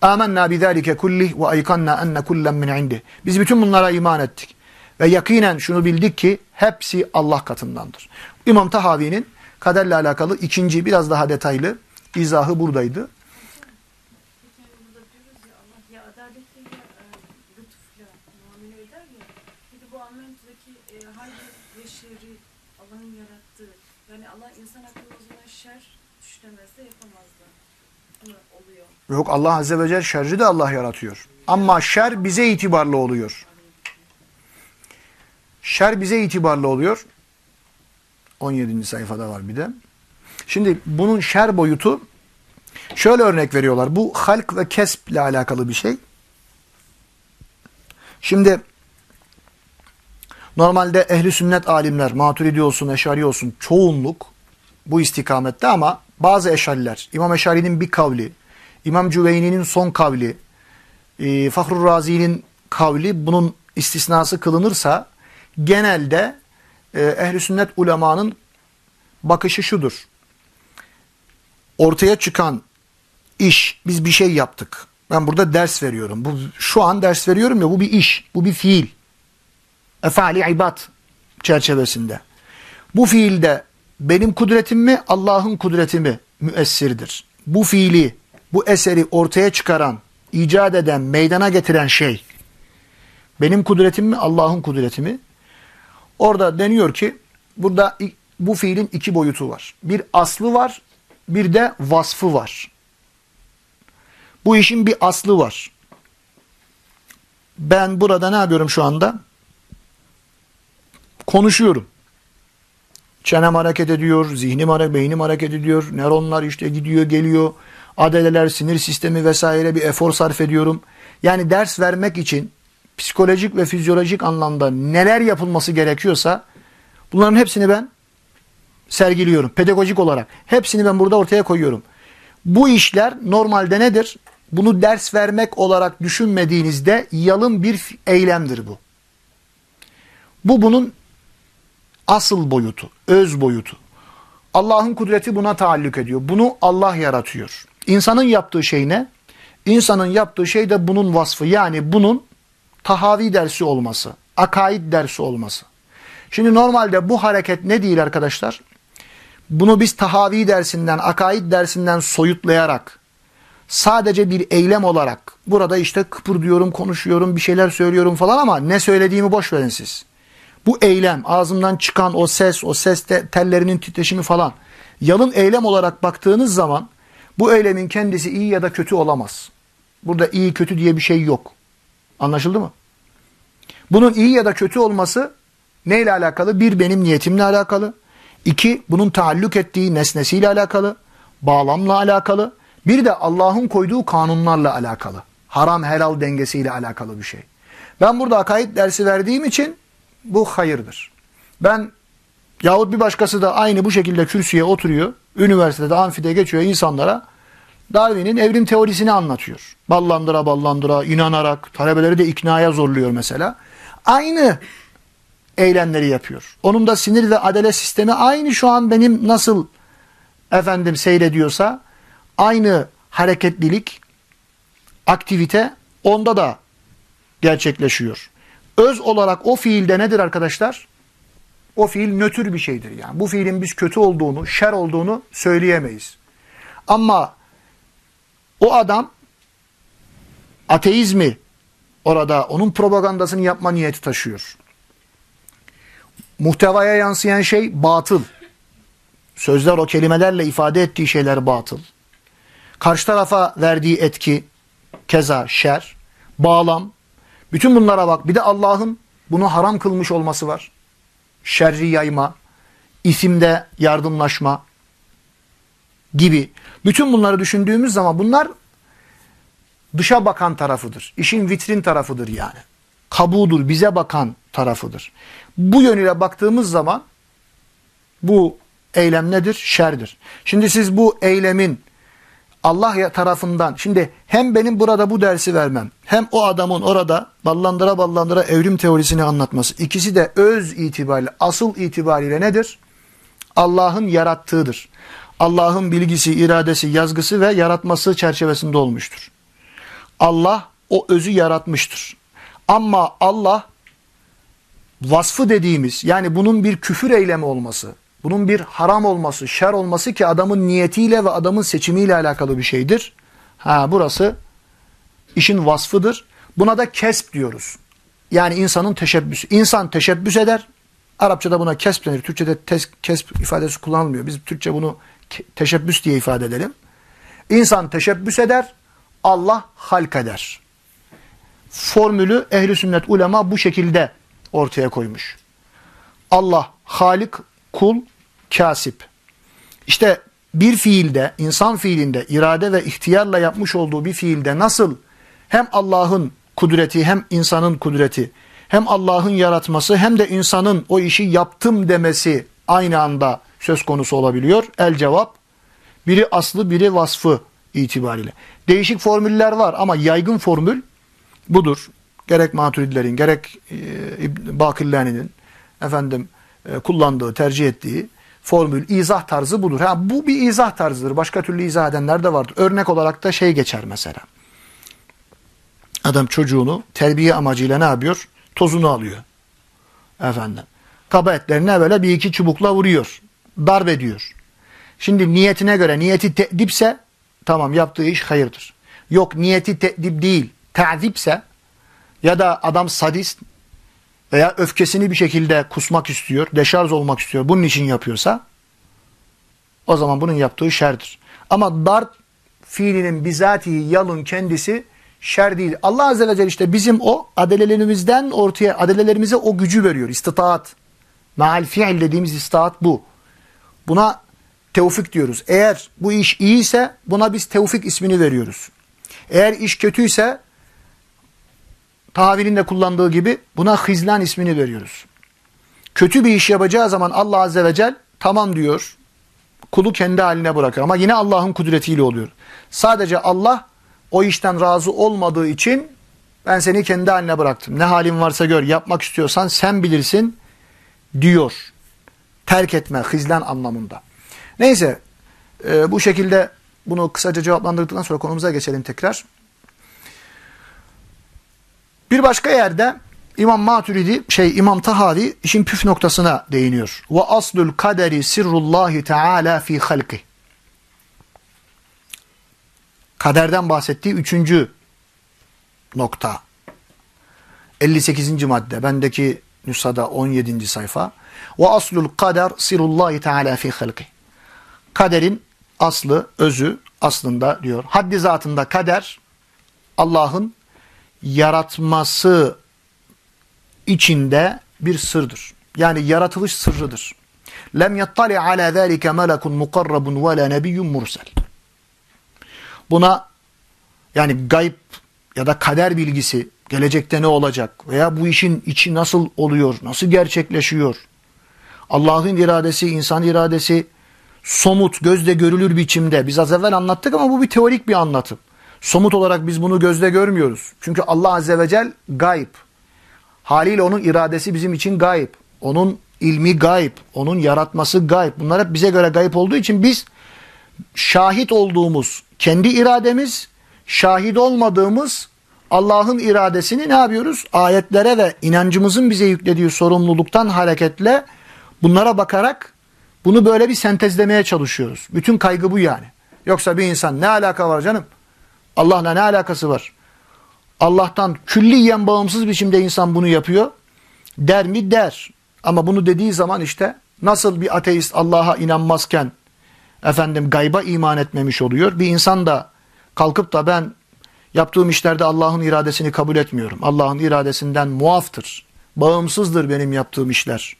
Âmennâ bidâlike kullih ve aykannâ enne kullen min indih. Biz bütün bunlara iman ettik. Ve yakinen şunu bildik ki hepsi Allah katındandır. İmam Tahavi'nin kaderle alakalı ikinci biraz daha detaylı izahı buradaydı. Yok Allah Azze ve Celle şerri de Allah yaratıyor. Ama şer bize itibarlı oluyor. Şer bize itibarlı oluyor. 17. sayfada var bir de. Şimdi bunun şer boyutu şöyle örnek veriyorlar. Bu halk ve kesp ile alakalı bir şey. Şimdi normalde ehli sünnet alimler, maturidi olsun, eşari olsun çoğunluk bu istikamette ama bazı eşariler, İmam Eşari'nin bir kavli, İmam Cüveyni'nin son kavli, e, Fahrur Razi'nin kavli bunun istisnası kılınırsa genelde e, ehli sünnet ulemanın bakışı şudur. Ortaya çıkan iş, biz bir şey yaptık. Ben burada ders veriyorum. Bu Şu an ders veriyorum ya bu bir iş, bu bir fiil. Efali ibad çerçevesinde. Bu fiilde benim kudretim mi, Allah'ın kudreti mi müessirdir? Bu fiili bu eseri ortaya çıkaran, icat eden, meydana getiren şey benim kudretim mi, Allah'ın kudreti mi? Orada deniyor ki burada bu fiilin iki boyutu var. Bir aslı var, bir de vasfı var. Bu işin bir aslı var. Ben burada ne yapıyorum şu anda? Konuşuyorum. Çenem hareket ediyor, zihnim hareket, beynim hareket ediyor, nöronlar işte gidiyor, geliyor adeleler, sinir sistemi vesaire bir efor sarf ediyorum. Yani ders vermek için psikolojik ve fizyolojik anlamda neler yapılması gerekiyorsa bunların hepsini ben sergiliyorum. Pedagojik olarak. Hepsini ben burada ortaya koyuyorum. Bu işler normalde nedir? Bunu ders vermek olarak düşünmediğinizde yalın bir eylemdir bu. Bu bunun asıl boyutu, öz boyutu. Allah'ın kudreti buna taalluk ediyor. Bunu Allah yaratıyor. İnsanın yaptığı şey ne? İnsanın yaptığı şey de bunun vasfı. Yani bunun tahavi dersi olması, akaid dersi olması. Şimdi normalde bu hareket ne değil arkadaşlar? Bunu biz tahavi dersinden, akaid dersinden soyutlayarak, sadece bir eylem olarak, burada işte kıpır diyorum, konuşuyorum, bir şeyler söylüyorum falan ama ne söylediğimi boş verin siz. Bu eylem, ağzımdan çıkan o ses, o ses tellerinin titreşimi falan, yalın eylem olarak baktığınız zaman, bu eylemin kendisi iyi ya da kötü olamaz. Burada iyi kötü diye bir şey yok. Anlaşıldı mı? Bunun iyi ya da kötü olması neyle alakalı? Bir, benim niyetimle alakalı. İki, bunun taalluk ettiği nesnesiyle alakalı. Bağlamla alakalı. Bir de Allah'ın koyduğu kanunlarla alakalı. Haram helal dengesiyle alakalı bir şey. Ben burada akaid dersi verdiğim için bu hayırdır. Ben yahut bir başkası da aynı bu şekilde kürsüye oturuyor. Üniversitede, amfide geçiyor insanlara. Darwin'in evrim teorisini anlatıyor. Ballandıra ballandıra inanarak talebeleri de iknaya zorluyor mesela. Aynı eylemleri yapıyor. Onun da sinir ve adalet sistemi aynı şu an benim nasıl efendim seyrediyorsa aynı hareketlilik, aktivite onda da gerçekleşiyor. Öz olarak o fiilde nedir arkadaşlar? O fiil nötr bir şeydir yani. Bu fiilin biz kötü olduğunu, şer olduğunu söyleyemeyiz. Ama o adam ateizmi orada onun propagandasını yapma niyeti taşıyor. Muhtevaya yansıyan şey batıl. Sözler o kelimelerle ifade ettiği şeyler batıl. Karşı tarafa verdiği etki keza şer, bağlam. Bütün bunlara bak. Bir de Allah'ın bunu haram kılmış olması var. Şerri yayma, isimde yardımlaşma gibi. Bütün bunları düşündüğümüz zaman bunlar dışa bakan tarafıdır. İşin vitrin tarafıdır yani. Kabuğudur, bize bakan tarafıdır. Bu yönüyle baktığımız zaman bu eylem nedir? Şerdir. Şimdi siz bu eylemin Allah tarafından, şimdi hem benim burada bu dersi vermem, hem o adamın orada ballandıra ballandıra evrim teorisini anlatması, ikisi de öz itibariyle, asıl itibariyle nedir? Allah'ın yarattığıdır. Allah'ın bilgisi, iradesi, yazgısı ve yaratması çerçevesinde olmuştur. Allah o özü yaratmıştır. Ama Allah vasfı dediğimiz yani bunun bir küfür eylemi olması, bunun bir haram olması, şer olması ki adamın niyetiyle ve adamın seçimiyle alakalı bir şeydir. Ha burası işin vasfıdır. Buna da kesp diyoruz. Yani insanın teşebbüsü. İnsan teşebbüs eder. Arapçada buna kesp denir. Türkçede tes, kesp ifadesi kullanılmıyor. Biz Türkçe bunu teşebbüs diye ifade edelim. İnsan teşebbüs eder. Allah halk eder. Formülü ehli sünnet ulema bu şekilde ortaya koymuş. Allah halik, kul, kasip. İşte bir fiilde, insan fiilinde, irade ve ihtiyarla yapmış olduğu bir fiilde nasıl hem Allah'ın kudreti hem insanın kudreti, hem Allah'ın yaratması hem de insanın o işi yaptım demesi aynı anda söz konusu olabiliyor. El cevap biri aslı biri vasfı itibariyle. Değişik formüller var ama yaygın formül budur. Gerek Maturidilerin gerek e, efendim e, kullandığı, tercih ettiği formül, izah tarzı budur. Ha, bu bir izah tarzıdır. Başka türlü izah edenler de vardır. Örnek olarak da şey geçer mesela. Adam çocuğunu terbiye amacıyla ne yapıyor? Tozunu alıyor. Efendim. Kaba etlerine böyle bir iki çubukla vuruyor. Darp ediyor. Şimdi niyetine göre niyeti te'dipse tamam yaptığı iş hayırdır. Yok niyeti te'dip değil, ta'zipse ya da adam sadist veya öfkesini bir şekilde kusmak istiyor, deşarj olmak istiyor, bunun için yapıyorsa o zaman bunun yaptığı şerdir. Ama darp fiilinin bizatihi yalın kendisi şer değil. Allah Azze ve Celle işte bizim o adelelerimizden ortaya, adelelerimize o gücü veriyor. İstitaat. Maal fiil dediğimiz istitaat bu. Buna tevfik diyoruz. Eğer bu iş iyiyse buna biz tevfik ismini veriyoruz. Eğer iş kötüyse Tahavil'in de kullandığı gibi buna hizlan ismini veriyoruz. Kötü bir iş yapacağı zaman Allah Azze ve Celle tamam diyor. Kulu kendi haline bırakır ama yine Allah'ın kudretiyle oluyor. Sadece Allah o işten razı olmadığı için ben seni kendi haline bıraktım. Ne halin varsa gör yapmak istiyorsan sen bilirsin diyor. Terk etme hizlan anlamında. Neyse e, bu şekilde bunu kısaca cevaplandırdıktan sonra konumuza geçelim tekrar. Bir başka yerde İmam Maturidi, şey İmam Tahavi işin püf noktasına değiniyor. Ve aslul kaderi sirrullahi teala fi halki. Kaderden bahsettiği üçüncü nokta. 58. madde. Bendeki nüshada 17. sayfa. Ve aslul kader sirrullahi teala fi halki. Kaderin aslı, özü aslında diyor. Haddi zatında kader Allah'ın yaratması içinde bir sırdır. Yani yaratılış sırrıdır. Lem yattali ala zalika melekun mukarrabun ve la nebiyyun mursel. Buna yani gayb ya da kader bilgisi gelecekte ne olacak veya bu işin içi nasıl oluyor, nasıl gerçekleşiyor? Allah'ın iradesi, insan iradesi somut, gözle görülür biçimde. Biz az evvel anlattık ama bu bir teorik bir anlatım. Somut olarak biz bunu gözle görmüyoruz. Çünkü Allah Azze ve Celle gayb. Haliyle onun iradesi bizim için gayb. Onun ilmi gayb. Onun yaratması gayb. Bunlar hep bize göre gayb olduğu için biz şahit olduğumuz kendi irademiz, şahit olmadığımız Allah'ın iradesini ne yapıyoruz? Ayetlere ve inancımızın bize yüklediği sorumluluktan hareketle bunlara bakarak bunu böyle bir sentezlemeye çalışıyoruz. Bütün kaygı bu yani. Yoksa bir insan ne alaka var canım? Allah'la ne alakası var? Allah'tan külliyen bağımsız biçimde insan bunu yapıyor. Der mi? Der. Ama bunu dediği zaman işte nasıl bir ateist Allah'a inanmazken efendim gayba iman etmemiş oluyor. Bir insan da kalkıp da ben yaptığım işlerde Allah'ın iradesini kabul etmiyorum. Allah'ın iradesinden muaftır. Bağımsızdır benim yaptığım işler.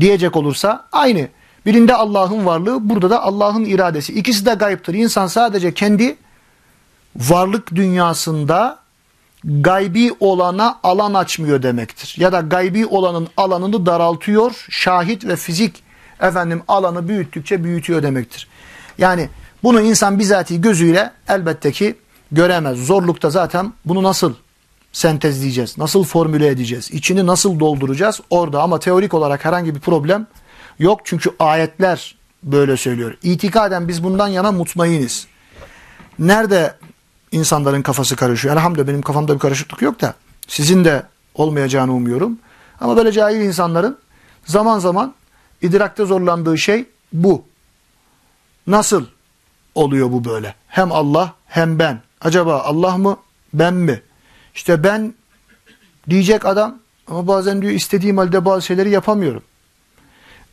Diyecek olursa aynı. Birinde Allah'ın varlığı, burada da Allah'ın iradesi. İkisi de gayiptir. İnsan sadece kendi varlık dünyasında gaybi olana alan açmıyor demektir. Ya da gaybi olanın alanını daraltıyor, şahit ve fizik efendim alanı büyüttükçe büyütüyor demektir. Yani bunu insan bizatihi gözüyle elbette ki göremez. Zorlukta zaten bunu nasıl sentezleyeceğiz, nasıl formüle edeceğiz, içini nasıl dolduracağız orada ama teorik olarak herhangi bir problem yok. Çünkü ayetler böyle söylüyor. İtikaden biz bundan yana mutmainiz. Nerede insanların kafası karışıyor. Elhamdülillah benim kafamda bir karışıklık yok da sizin de olmayacağını umuyorum. Ama böyle cahil insanların zaman zaman idrakte zorlandığı şey bu. Nasıl oluyor bu böyle? Hem Allah hem ben. Acaba Allah mı ben mi? İşte ben diyecek adam ama bazen diyor istediğim halde bazı şeyleri yapamıyorum.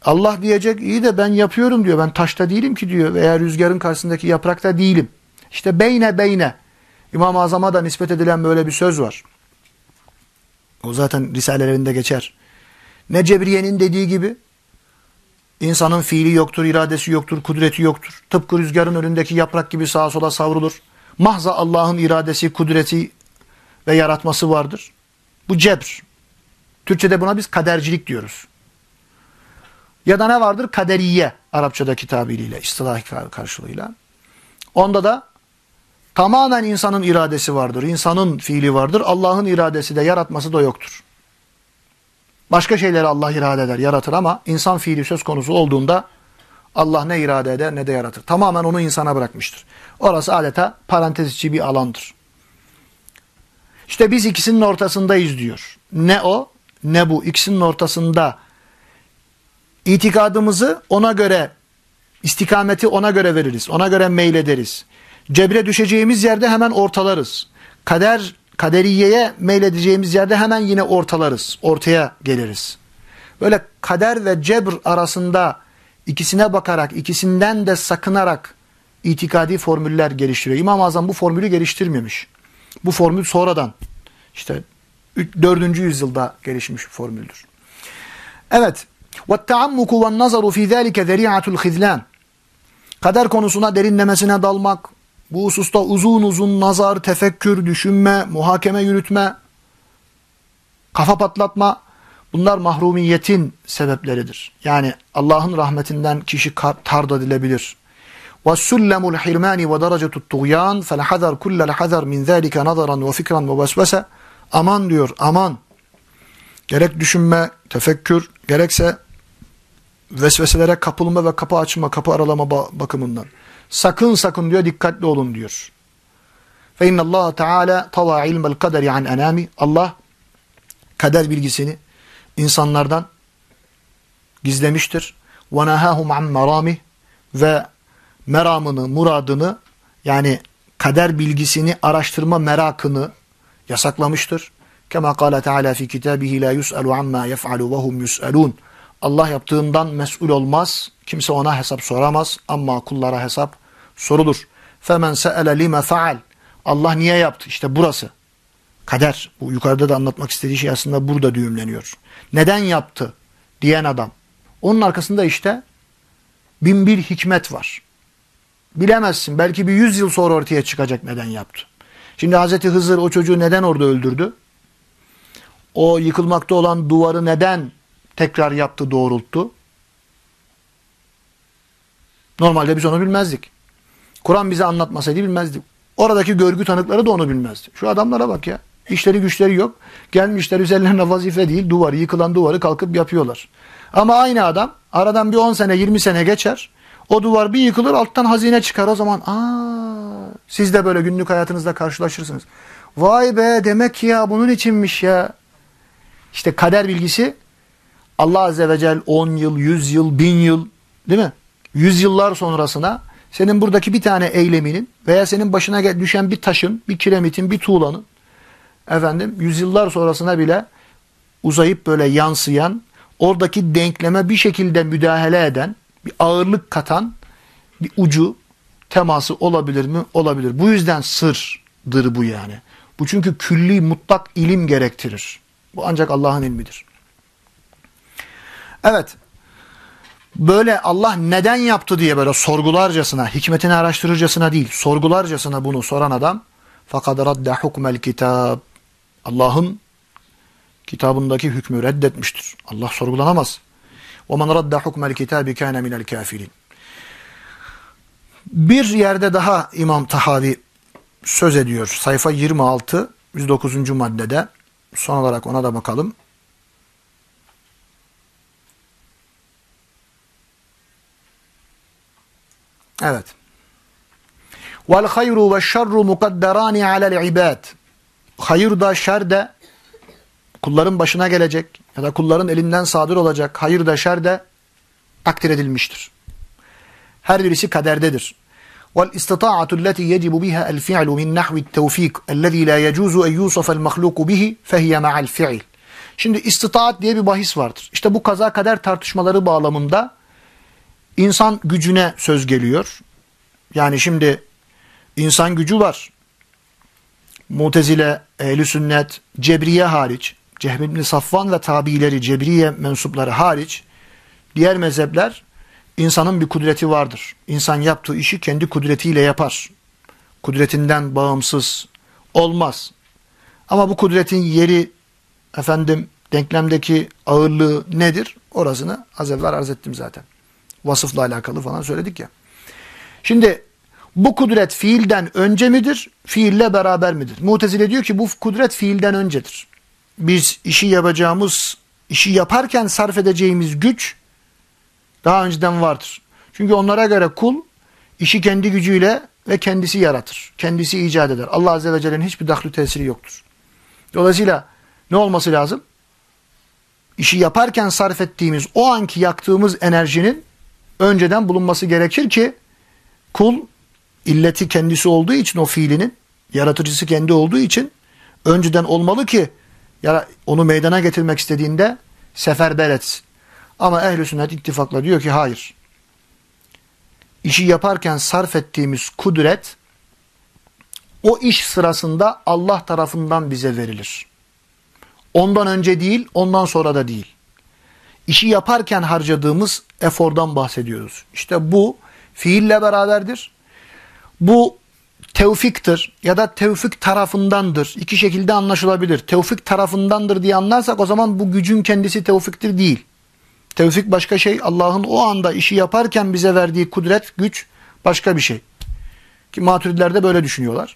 Allah diyecek iyi de ben yapıyorum diyor. Ben taşta değilim ki diyor veya rüzgarın karşısındaki yaprakta değilim. İşte beyne beyne. İmam-ı Azam'a da nispet edilen böyle bir söz var. O zaten risalelerinde geçer. Ne Cebriye'nin dediği gibi insanın fiili yoktur, iradesi yoktur, kudreti yoktur. Tıpkı rüzgarın önündeki yaprak gibi sağa sola savrulur. Mahza Allah'ın iradesi, kudreti ve yaratması vardır. Bu cebr. Türkçe'de buna biz kadercilik diyoruz. Ya da ne vardır? Kaderiye Arapçadaki tabiriyle, istilah karşılığıyla. Onda da Tamamen insanın iradesi vardır. insanın fiili vardır. Allah'ın iradesi de yaratması da yoktur. Başka şeyleri Allah irade eder, yaratır ama insan fiili söz konusu olduğunda Allah ne irade eder ne de yaratır. Tamamen onu insana bırakmıştır. Orası adeta parantez içi bir alandır. İşte biz ikisinin ortasındayız diyor. Ne o ne bu. İkisinin ortasında itikadımızı ona göre, istikameti ona göre veririz. Ona göre meylederiz. Cebre düşeceğimiz yerde hemen ortalarız. Kader, kaderiyeye meyledeceğimiz yerde hemen yine ortalarız. Ortaya geliriz. Böyle kader ve cebr arasında ikisine bakarak, ikisinden de sakınarak itikadi formüller geliştiriyor. İmam-ı Azam bu formülü geliştirmemiş. Bu formül sonradan işte 4. yüzyılda gelişmiş bir formüldür. Evet. وَالتَّعَمُّكُ وَالنَّظَرُ فِي ذَٰلِكَ ذَرِيعَةُ الْخِذْلَانِ Kader konusuna derinlemesine dalmak, bu hususta uzun uzun nazar, tefekkür, düşünme, muhakeme yürütme kafa patlatma bunlar mahrumiyetin sebepleridir. Yani Allah'ın rahmetinden kişi tard edilebilir. وَالسُلَّمُ الْحِرْمَانِ وَدَرَجَةُ الطُّغْيَانِ فَلَحَذَرْ كُلَّ الْحَذَرْ مِنْ ذَٰلِكَ نَظَرًا وَفِكْرًا وَوَسْوَسَ Aman diyor, aman. Gerek düşünme, tefekkür, gerekse vesveselere kapılma ve kapı açma, kapı aralama bakımından. Sakın sakın diyor, dikkatli olun diyor. Fe inna Allah Teala tava ilmel kaderi an enami. Allah kader bilgisini insanlardan gizlemiştir. Ve nahahum an merami ve meramını, muradını yani kader bilgisini araştırma merakını yasaklamıştır. Kema kâle Teala fi kitabihi la yus'alu amma yef'alu ve hum yus'alun. Allah yaptığından mesul olmaz. Kimse ona hesap soramaz ama kullara hesap sorulur. Femen se'ele lime feal. Allah niye yaptı? İşte burası. Kader. Bu yukarıda da anlatmak istediği şey aslında burada düğümleniyor. Neden yaptı diyen adam. Onun arkasında işte bin bir hikmet var. Bilemezsin. Belki bir yüz yıl sonra ortaya çıkacak neden yaptı. Şimdi Hazreti Hızır o çocuğu neden orada öldürdü? O yıkılmakta olan duvarı neden tekrar yaptı, doğrulttu? Normalde biz onu bilmezdik. Kur'an bize anlatmasaydı bilmezdik. Oradaki görgü tanıkları da onu bilmezdi. Şu adamlara bak ya. İşleri güçleri yok. Gelmişler üzerlerine vazife değil. Duvarı, yıkılan duvarı kalkıp yapıyorlar. Ama aynı adam aradan bir 10 sene 20 sene geçer. O duvar bir yıkılır alttan hazine çıkar. O zaman aa siz de böyle günlük hayatınızda karşılaşırsınız. Vay be demek ki ya bunun içinmiş ya. İşte kader bilgisi Allah Azze ve Celle 10 yıl, 100 yıl, 1000 yıl değil mi? 100 yıllar sonrasına senin buradaki bir tane eyleminin veya senin başına düşen bir taşın, bir kiremitin, bir tuğlanın efendim yüzyıllar sonrasına bile uzayıp böyle yansıyan, oradaki denkleme bir şekilde müdahale eden, bir ağırlık katan bir ucu teması olabilir mi? Olabilir. Bu yüzden sırdır bu yani. Bu çünkü külli mutlak ilim gerektirir. Bu ancak Allah'ın ilmidir. Evet. Böyle Allah neden yaptı diye böyle sorgularcasına, hikmetini araştırırcasına değil, sorgularcasına bunu soran adam fakat radde hukmel kitab Allah'ın kitabındaki hükmü reddetmiştir. Allah sorgulanamaz. وَمَنْ رَدَّ حُكْمَ الْكِتَابِ كَانَ مِنَ الْكَافِرِينَ Bir yerde daha İmam Tahavi söz ediyor. Sayfa 26, 109. maddede. Son olarak ona da bakalım. Evet. Vel hayru ve şerru mukadderani alel ibad. Hayır da şer de kulların başına gelecek ya da kulların elinden sadır olacak. Hayır da şer de takdir edilmiştir. Her birisi kaderdedir. وَالْاِسْتِطَاعَةُ الَّتِي يَجِبُ بِهَا الْفِعْلُ مِنْ نَحْوِ التَّوْفِيقِ الَّذ۪ي لَا يَجُوزُ اَنْ يُوصَفَ الْمَخْلُوقُ بِهِ فَهِيَ مَعَ الْفِعِلِ Şimdi istitaat diye bir bahis vardır. İşte bu kaza kader tartışmaları bağlamında insan gücüne söz geliyor. Yani şimdi insan gücü var. Mutezile, ehl Sünnet, Cebriye hariç, Cehm ibn Safvan ve tabiileri, Cebriye mensupları hariç, diğer mezhepler insanın bir kudreti vardır. İnsan yaptığı işi kendi kudretiyle yapar. Kudretinden bağımsız olmaz. Ama bu kudretin yeri, efendim, denklemdeki ağırlığı nedir? Orasını az evvel arz ettim zaten. Vasıfla alakalı falan söyledik ya. Şimdi bu kudret fiilden önce midir, fiille beraber midir? Mutezile diyor ki bu kudret fiilden öncedir. Biz işi yapacağımız, işi yaparken sarf edeceğimiz güç daha önceden vardır. Çünkü onlara göre kul işi kendi gücüyle ve kendisi yaratır. Kendisi icat eder. Allah Azze ve Celle'nin hiçbir dahli tesiri yoktur. Dolayısıyla ne olması lazım? İşi yaparken sarf ettiğimiz, o anki yaktığımız enerjinin önceden bulunması gerekir ki kul illeti kendisi olduğu için o fiilinin yaratıcısı kendi olduğu için önceden olmalı ki onu meydana getirmek istediğinde seferber etsin. Ama ehl-i sünnet ittifakla diyor ki hayır. İşi yaparken sarf ettiğimiz kudret o iş sırasında Allah tarafından bize verilir. Ondan önce değil, ondan sonra da değil. İşi yaparken harcadığımız efordan bahsediyoruz. İşte bu fiille beraberdir bu tevfiktir ya da tevfik tarafındandır. İki şekilde anlaşılabilir. Tevfik tarafındandır diye anlarsak o zaman bu gücün kendisi tevfiktir değil. Tevfik başka şey. Allah'ın o anda işi yaparken bize verdiği kudret, güç başka bir şey. Ki maturidiler de böyle düşünüyorlar.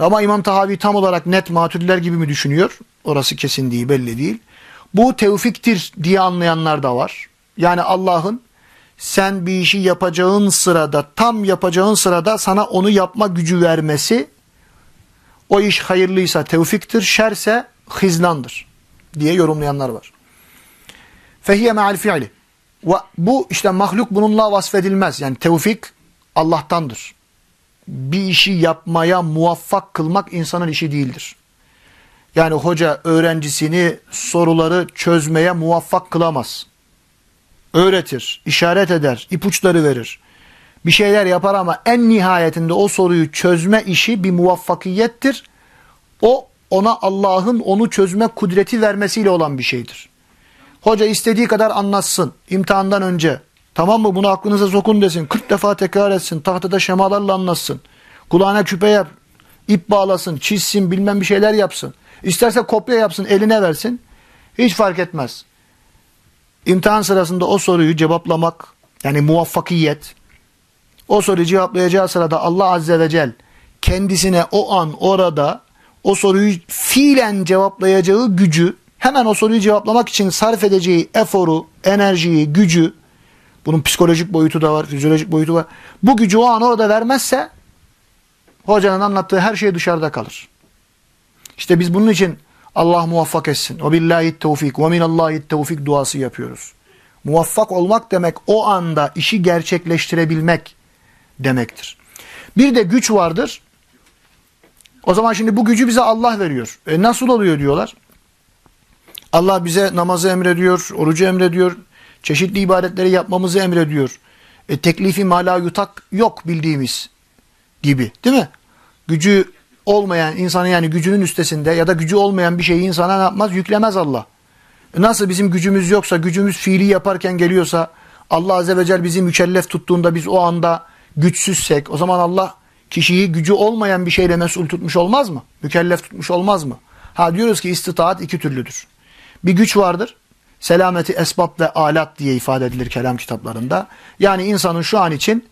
Ama İmam Tahavi tam olarak net maturidiler gibi mi düşünüyor? Orası kesin değil, belli değil. Bu tevfiktir diye anlayanlar da var. Yani Allah'ın sen bir işi yapacağın sırada, tam yapacağın sırada sana onu yapma gücü vermesi, o iş hayırlıysa tevfiktir, şerse hizlandır diye yorumlayanlar var. Fehiye me'al fi'li. Bu işte mahluk bununla vasfedilmez. Yani tevfik Allah'tandır. Bir işi yapmaya muvaffak kılmak insanın işi değildir. Yani hoca öğrencisini soruları çözmeye muvaffak kılamaz. Öğretir, işaret eder, ipuçları verir. Bir şeyler yapar ama en nihayetinde o soruyu çözme işi bir muvaffakiyettir. O ona Allah'ın onu çözme kudreti vermesiyle olan bir şeydir. Hoca istediği kadar anlatsın imtihandan önce. Tamam mı bunu aklınıza sokun desin. 40 defa tekrar etsin. Tahtada şemalarla anlatsın. Kulağına küpe yap. ip bağlasın, çizsin, bilmem bir şeyler yapsın. İsterse kopya yapsın, eline versin. Hiç fark etmez. İmtihan sırasında o soruyu cevaplamak, yani muvaffakiyet, o soruyu cevaplayacağı sırada Allah Azze ve Celle kendisine o an orada o soruyu fiilen cevaplayacağı gücü hemen o soruyu cevaplamak için sarf edeceği eforu, enerjiyi, gücü, bunun psikolojik boyutu da var, fizyolojik boyutu var. Bu gücü o an orada vermezse hocanın anlattığı her şey dışarıda kalır. İşte biz bunun için Allah muvaffak etsin. O billahi tevfik ve minallahi tevfik duası yapıyoruz. Muvaffak olmak demek o anda işi gerçekleştirebilmek demektir. Bir de güç vardır. O zaman şimdi bu gücü bize Allah veriyor. E nasıl oluyor diyorlar. Allah bize namazı emrediyor, orucu emrediyor, çeşitli ibadetleri yapmamızı emrediyor. E, teklifi mala yutak yok bildiğimiz gibi değil mi? Gücü olmayan insanı yani gücünün üstesinde ya da gücü olmayan bir şeyi insana ne yapmaz? Yüklemez Allah. E nasıl bizim gücümüz yoksa, gücümüz fiili yaparken geliyorsa, Allah Azze ve Celle bizi mükellef tuttuğunda biz o anda güçsüzsek, o zaman Allah kişiyi gücü olmayan bir şeyle mesul tutmuş olmaz mı? Mükellef tutmuş olmaz mı? Ha diyoruz ki istitaat iki türlüdür. Bir güç vardır. Selameti esbab ve alat diye ifade edilir kelam kitaplarında. Yani insanın şu an için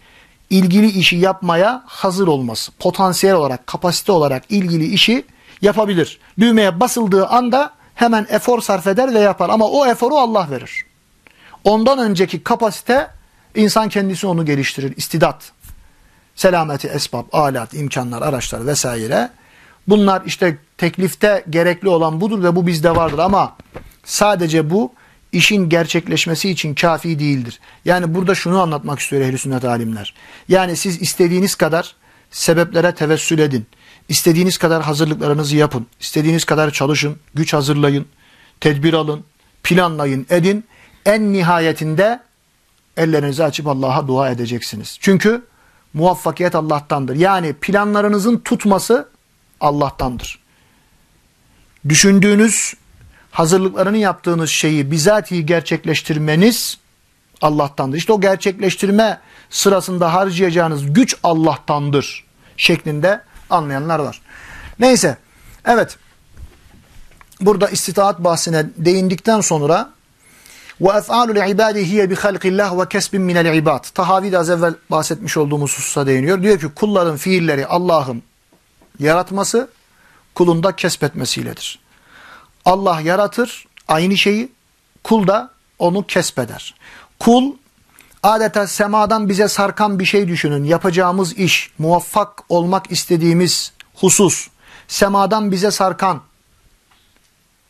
ilgili işi yapmaya hazır olması. Potansiyel olarak, kapasite olarak ilgili işi yapabilir. Düğmeye basıldığı anda hemen efor sarf eder ve yapar. Ama o eforu Allah verir. Ondan önceki kapasite insan kendisi onu geliştirir. İstidat, selameti esbab, alat, imkanlar, araçlar vesaire. Bunlar işte teklifte gerekli olan budur ve bu bizde vardır ama sadece bu işin gerçekleşmesi için kafi değildir. Yani burada şunu anlatmak istiyor ehl sünnet alimler. Yani siz istediğiniz kadar sebeplere tevessül edin. İstediğiniz kadar hazırlıklarınızı yapın. İstediğiniz kadar çalışın, güç hazırlayın, tedbir alın, planlayın, edin. En nihayetinde ellerinizi açıp Allah'a dua edeceksiniz. Çünkü muvaffakiyet Allah'tandır. Yani planlarınızın tutması Allah'tandır. Düşündüğünüz, hazırlıklarını yaptığınız şeyi bizatihi gerçekleştirmeniz Allah'tandır. İşte o gerçekleştirme sırasında harcayacağınız güç Allah'tandır şeklinde anlayanlar var. Neyse, evet. Burada istitaat bahsine değindikten sonra ve ef'alul ibadi hiye bi halqillah ve kesbin minel ibad. Tahavi de az evvel bahsetmiş olduğumuz hususa değiniyor. Diyor ki kulların fiilleri Allah'ın yaratması kulunda kesbetmesiyledir. Allah yaratır aynı şeyi, kul da onu kesbeder. Kul adeta semadan bize sarkan bir şey düşünün. Yapacağımız iş, muvaffak olmak istediğimiz husus, semadan bize sarkan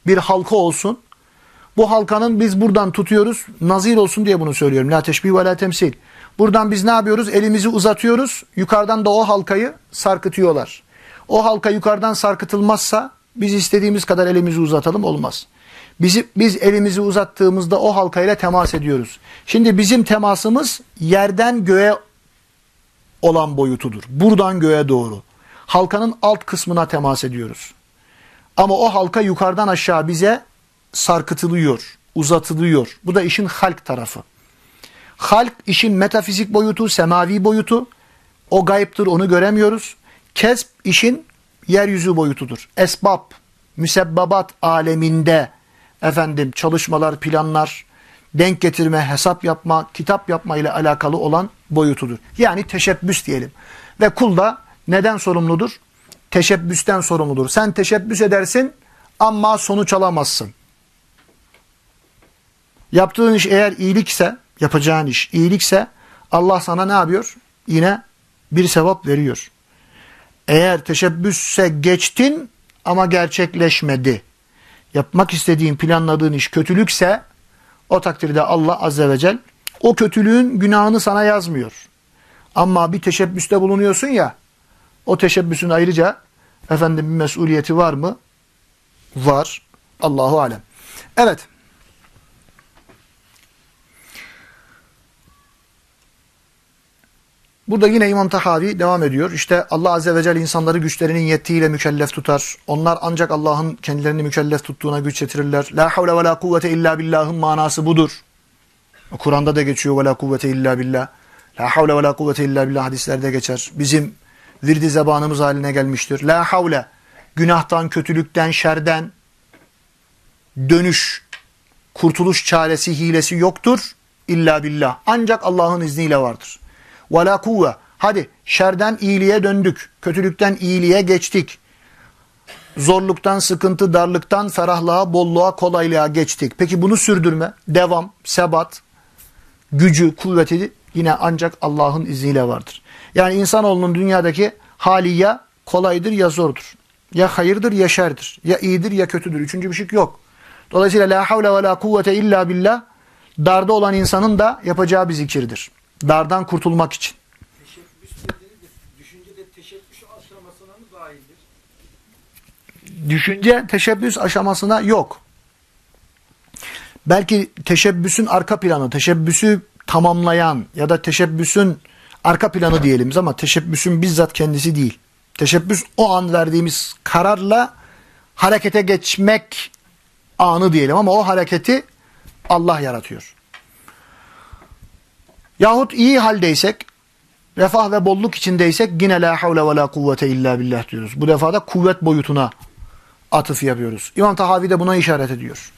bir halka olsun. Bu halkanın biz buradan tutuyoruz, nazir olsun diye bunu söylüyorum. La teşbih ve la temsil. Buradan biz ne yapıyoruz? Elimizi uzatıyoruz, yukarıdan da o halkayı sarkıtıyorlar. O halka yukarıdan sarkıtılmazsa biz istediğimiz kadar elimizi uzatalım olmaz. Bizi, biz elimizi uzattığımızda o halkayla temas ediyoruz. Şimdi bizim temasımız yerden göğe olan boyutudur. Buradan göğe doğru. Halkanın alt kısmına temas ediyoruz. Ama o halka yukarıdan aşağı bize sarkıtılıyor, uzatılıyor. Bu da işin halk tarafı. Halk işin metafizik boyutu, semavi boyutu. O gayiptir onu göremiyoruz. Kesb işin yeryüzü boyutudur. Esbab, müsebbabat aleminde efendim çalışmalar, planlar, denk getirme, hesap yapma, kitap yapma ile alakalı olan boyutudur. Yani teşebbüs diyelim. Ve kul da neden sorumludur? Teşebbüsten sorumludur. Sen teşebbüs edersin ama sonuç alamazsın. Yaptığın iş eğer iyilikse, yapacağın iş iyilikse Allah sana ne yapıyor? Yine bir sevap veriyor. Eğer teşebbüsse geçtin ama gerçekleşmedi. Yapmak istediğin, planladığın iş kötülükse o takdirde Allah Azze ve Celle o kötülüğün günahını sana yazmıyor. Ama bir teşebbüste bulunuyorsun ya o teşebbüsün ayrıca efendim bir mesuliyeti var mı? Var. Allahu alem. Evet. Burada yine İmam Tahavi devam ediyor. İşte Allah Azze ve Celle insanları güçlerinin yettiğiyle mükellef tutar. Onlar ancak Allah'ın kendilerini mükellef tuttuğuna güç getirirler. La havle ve la kuvvete illa billah'ın manası budur. Kur'an'da da geçiyor ve la kuvvete illa billah. La havle ve la kuvvete illa billah hadislerde geçer. Bizim virdi zebanımız haline gelmiştir. La havle günahtan, kötülükten, şerden dönüş, kurtuluş çaresi, hilesi yoktur. İlla billah. Ancak Allah'ın izniyle vardır. Ve la kuvve. Hadi şerden iyiliğe döndük. Kötülükten iyiliğe geçtik. Zorluktan, sıkıntı, darlıktan ferahlığa, bolluğa, kolaylığa geçtik. Peki bunu sürdürme, devam, sebat, gücü, kuvveti yine ancak Allah'ın izniyle vardır. Yani insanoğlunun dünyadaki hali ya kolaydır ya zordur. Ya hayırdır ya şerdir. Ya iyidir ya kötüdür. Üçüncü bir şey yok. Dolayısıyla la havle ve la kuvvete illa billah darda olan insanın da yapacağı bir zikirdir. Dardan kurtulmak için. Düşünce teşebbüs aşamasına yok. Belki teşebbüsün arka planı, teşebbüsü tamamlayan ya da teşebbüsün arka planı diyelim ama teşebbüsün bizzat kendisi değil. Teşebbüs o an verdiğimiz kararla harekete geçmek anı diyelim ama o hareketi Allah yaratıyor. Yahut iyi haldeysek, refah ve bolluk içindeysek yine la havle ve la kuvvete illa billah diyoruz. Bu defa da kuvvet boyutuna atıf yapıyoruz. İmam Tahavi de buna işaret ediyor.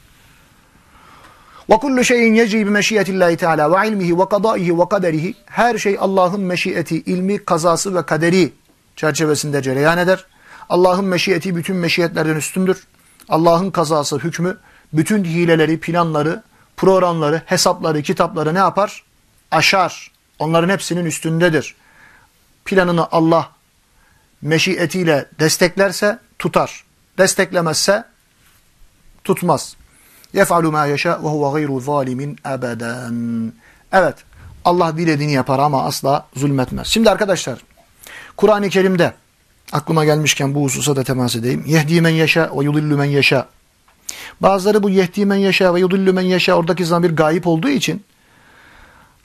وَكُلُّ شَيْءٍ يَجْرِي بِمَشِيَةِ اللّٰهِ تَعَالَى وَعِلْمِهِ وَقَضَائِهِ وَقَدَرِهِ Her şey Allah'ın meşiyeti, ilmi, kazası ve kaderi çerçevesinde cereyan eder. Allah'ın meşiyeti bütün meşiyetlerden üstündür. Allah'ın kazası, hükmü, bütün hileleri, planları, programları, hesapları, kitapları ne yapar? Aşar. Onların hepsinin üstündedir. Planını Allah meşiyetiyle desteklerse tutar. Desteklemezse tutmaz. Ma yeşâ ve huve gayru zalimin ebeden. Evet. Allah dilediğini yapar ama asla zulmetmez. Şimdi arkadaşlar Kur'an-ı Kerim'de aklıma gelmişken bu hususa da temas edeyim. Men yeşâ ve yudillu men yeşâ. Bazıları bu yehdi men yeşâ ve yudillu men yeşâ oradaki zamir gayip olduğu için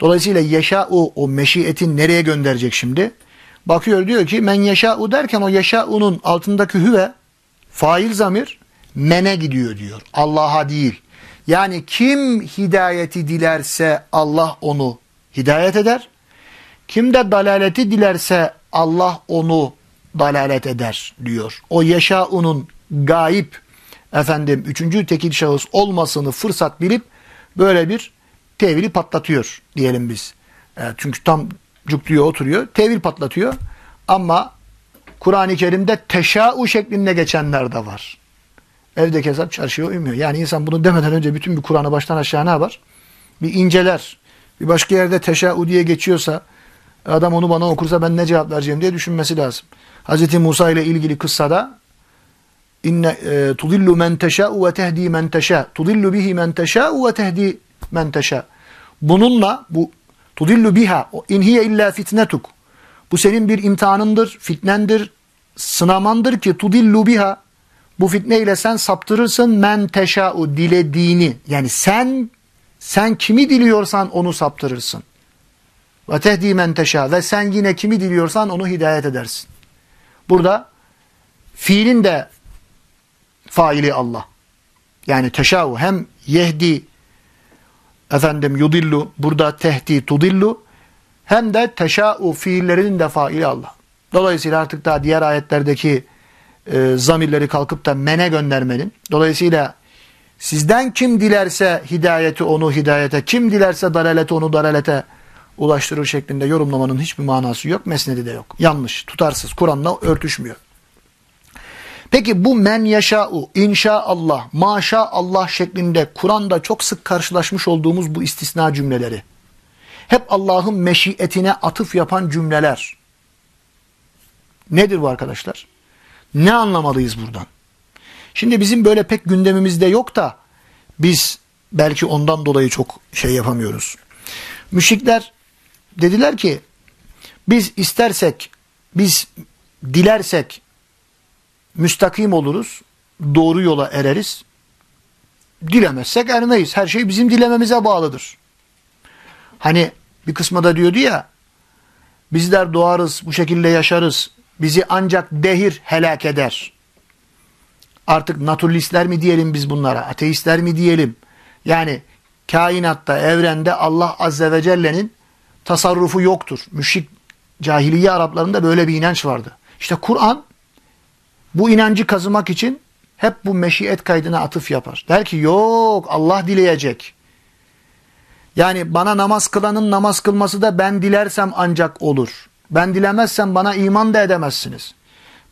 dolayısıyla yeşâ'u o meşiyetin nereye gönderecek şimdi? Bakıyor diyor ki men yeşâ'u derken o yeşâ'unun altındaki hüve fail zamir mene gidiyor diyor. Allah'a değil. Yani kim hidayeti dilerse Allah onu hidayet eder. Kim de dalaleti dilerse Allah onu dalalet eder diyor. O yeşaunun gayip efendim üçüncü tekil şahıs olmasını fırsat bilip böyle bir tevili patlatıyor diyelim biz. E, çünkü tam cukluyor oturuyor. Tevil patlatıyor. Ama Kur'an-ı Kerim'de teşa'u şeklinde geçenler de var. Evdeki hesap çarşıya uymuyor. Yani insan bunu demeden önce bütün bir Kur'an'ı baştan aşağı ne yapar? Bir inceler. Bir başka yerde teşâ'u diye geçiyorsa adam onu bana okursa ben ne cevap vereceğim diye düşünmesi lazım. Hz. Musa ile ilgili kıssada inne e, tudillu men teşâ'u ve tehdi men teşâ. Tudillu bihi men teşâ'u ve tehdi men teşâ. Bununla bu tudillu biha in hiye illa fitnetuk. Bu senin bir imtihanındır, fitnendir, sınamandır ki tudillu biha bu fitneyle sen saptırırsın men teşa'u dilediğini. Yani sen sen kimi diliyorsan onu saptırırsın. Ve tehdi men teşa ve sen yine kimi diliyorsan onu hidayet edersin. Burada fiilin de faili Allah. Yani teşa'u hem yehdi efendim yudillu burada tehdi tudillu hem de teşa'u fiillerinin de faili Allah. Dolayısıyla artık daha diğer ayetlerdeki e, zamirleri kalkıp da mene göndermenin. Dolayısıyla sizden kim dilerse hidayeti onu hidayete, kim dilerse dalaleti onu dalalete ulaştırır şeklinde yorumlamanın hiçbir manası yok. Mesnedi de yok. Yanlış, tutarsız, Kur'an'la örtüşmüyor. Peki bu men yaşa'u, inşaallah, maşaallah şeklinde Kur'an'da çok sık karşılaşmış olduğumuz bu istisna cümleleri. Hep Allah'ın meşiyetine atıf yapan cümleler. Nedir bu arkadaşlar? Ne anlamalıyız buradan? Şimdi bizim böyle pek gündemimizde yok da biz belki ondan dolayı çok şey yapamıyoruz. Müşrikler dediler ki biz istersek, biz dilersek müstakim oluruz, doğru yola ereriz. Dilemezsek ermeyiz. Her şey bizim dilememize bağlıdır. Hani bir kısmı da diyordu ya, bizler doğarız, bu şekilde yaşarız, bizi ancak dehir helak eder. Artık naturalistler mi diyelim biz bunlara, ateistler mi diyelim? Yani kainatta, evrende Allah Azze ve Celle'nin tasarrufu yoktur. Müşrik cahiliye Araplarında böyle bir inanç vardı. İşte Kur'an bu inancı kazımak için hep bu meşiyet kaydına atıf yapar. Der ki yok Allah dileyecek. Yani bana namaz kılanın namaz kılması da ben dilersem ancak olur. Ben dilemezsem bana iman da edemezsiniz.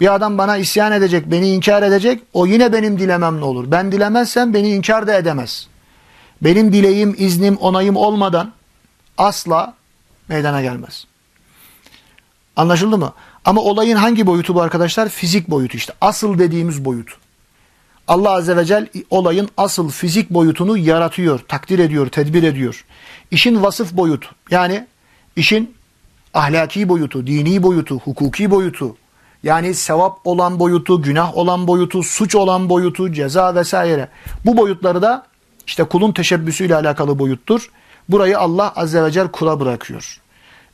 Bir adam bana isyan edecek, beni inkar edecek, o yine benim dilememle olur. Ben dilemezsem beni inkar da edemez. Benim dileğim, iznim, onayım olmadan asla meydana gelmez. Anlaşıldı mı? Ama olayın hangi boyutu bu arkadaşlar? Fizik boyutu işte. Asıl dediğimiz boyut. Allah Azze ve Celle olayın asıl fizik boyutunu yaratıyor, takdir ediyor, tedbir ediyor. İşin vasıf boyutu yani işin ahlaki boyutu, dini boyutu, hukuki boyutu, yani sevap olan boyutu, günah olan boyutu, suç olan boyutu, ceza vesaire. Bu boyutları da işte kulun teşebbüsüyle alakalı boyuttur. Burayı Allah Azze ve Celle kula bırakıyor.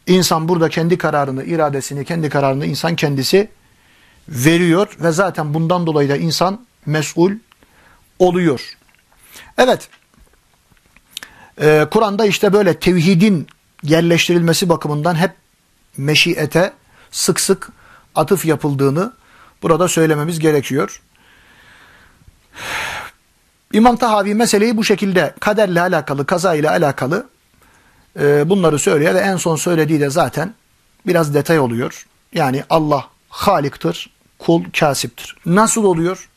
İnsan burada kendi kararını, iradesini, kendi kararını insan kendisi veriyor ve zaten bundan dolayı da insan mesul oluyor. Evet, ee, Kur'an'da işte böyle tevhidin yerleştirilmesi bakımından hep meşiyete sık sık atıf yapıldığını burada söylememiz gerekiyor. İmam Tahavi meseleyi bu şekilde kaderle alakalı, kaza ile alakalı e, bunları söylüyor ve en son söylediği de zaten biraz detay oluyor. Yani Allah haliktir, kul kasiptir. Nasıl oluyor?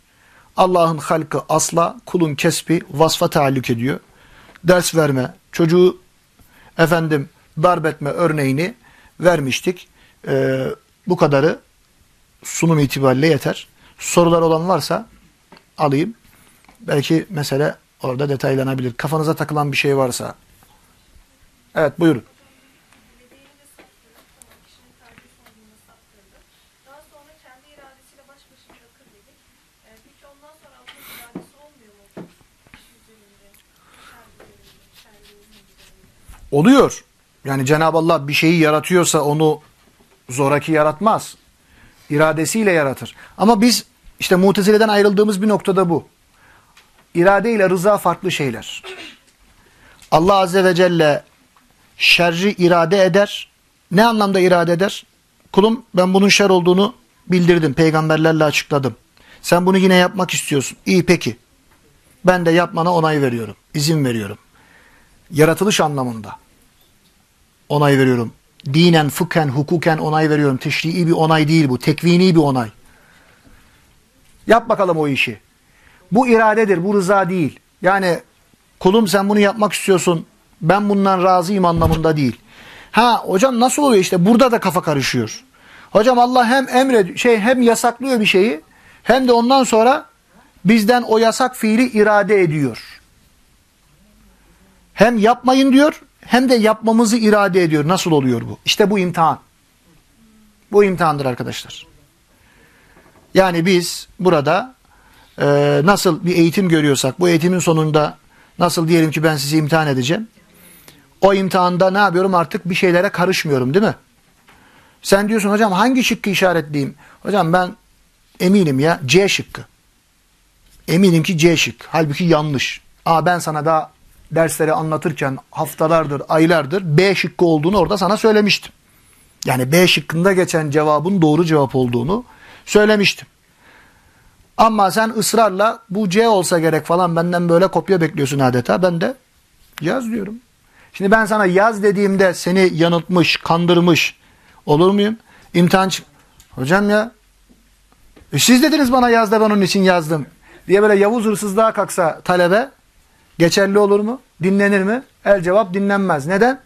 Allah'ın halkı asla, kulun kesbi vasfa taalluk ediyor. Ders verme, çocuğu efendim darp etme örneğini vermiştik. Ee, bu kadarı sunum itibariyle yeter. Sorular olan varsa alayım. Belki mesele orada detaylanabilir. Kafanıza takılan bir şey varsa. Evet buyurun. Oluyor. Yani Cenab-ı Allah bir şeyi yaratıyorsa onu zoraki yaratmaz. İradesiyle yaratır. Ama biz işte mutezileden ayrıldığımız bir noktada bu. İrade ile rıza farklı şeyler. Allah Azze ve Celle şerri irade eder. Ne anlamda irade eder? Kulum ben bunun şer olduğunu bildirdim. Peygamberlerle açıkladım. Sen bunu yine yapmak istiyorsun. İyi peki. Ben de yapmana onay veriyorum. izin veriyorum. Yaratılış anlamında onay veriyorum. Dinen, fıkhen, hukuken onay veriyorum. Teşrii bir onay değil bu. Tekvini bir onay. Yap bakalım o işi. Bu iradedir, bu rıza değil. Yani kulum sen bunu yapmak istiyorsun, ben bundan razıyım anlamında değil. Ha hocam nasıl oluyor işte burada da kafa karışıyor. Hocam Allah hem emre şey hem yasaklıyor bir şeyi hem de ondan sonra bizden o yasak fiili irade ediyor. Hem yapmayın diyor hem de yapmamızı irade ediyor. Nasıl oluyor bu? İşte bu imtihan. Bu imtihandır arkadaşlar. Yani biz burada e, nasıl bir eğitim görüyorsak bu eğitimin sonunda nasıl diyelim ki ben sizi imtihan edeceğim. O imtihanda ne yapıyorum artık bir şeylere karışmıyorum değil mi? Sen diyorsun hocam hangi şıkkı işaretleyeyim? Hocam ben eminim ya C şıkkı. Eminim ki C şık. Halbuki yanlış. Aa ben sana daha dersleri anlatırken haftalardır, aylardır B şıkkı olduğunu orada sana söylemiştim. Yani B şıkkında geçen cevabın doğru cevap olduğunu söylemiştim. Ama sen ısrarla bu C olsa gerek falan benden böyle kopya bekliyorsun adeta. Ben de yaz diyorum. Şimdi ben sana yaz dediğimde seni yanıltmış, kandırmış olur muyum? İmtihan Hocam ya e siz dediniz bana yaz da ben onun için yazdım. Diye böyle Yavuz hırsızlığa kalksa talebe geçerli olur mu? Dinlenir mi? El cevap dinlenmez. Neden?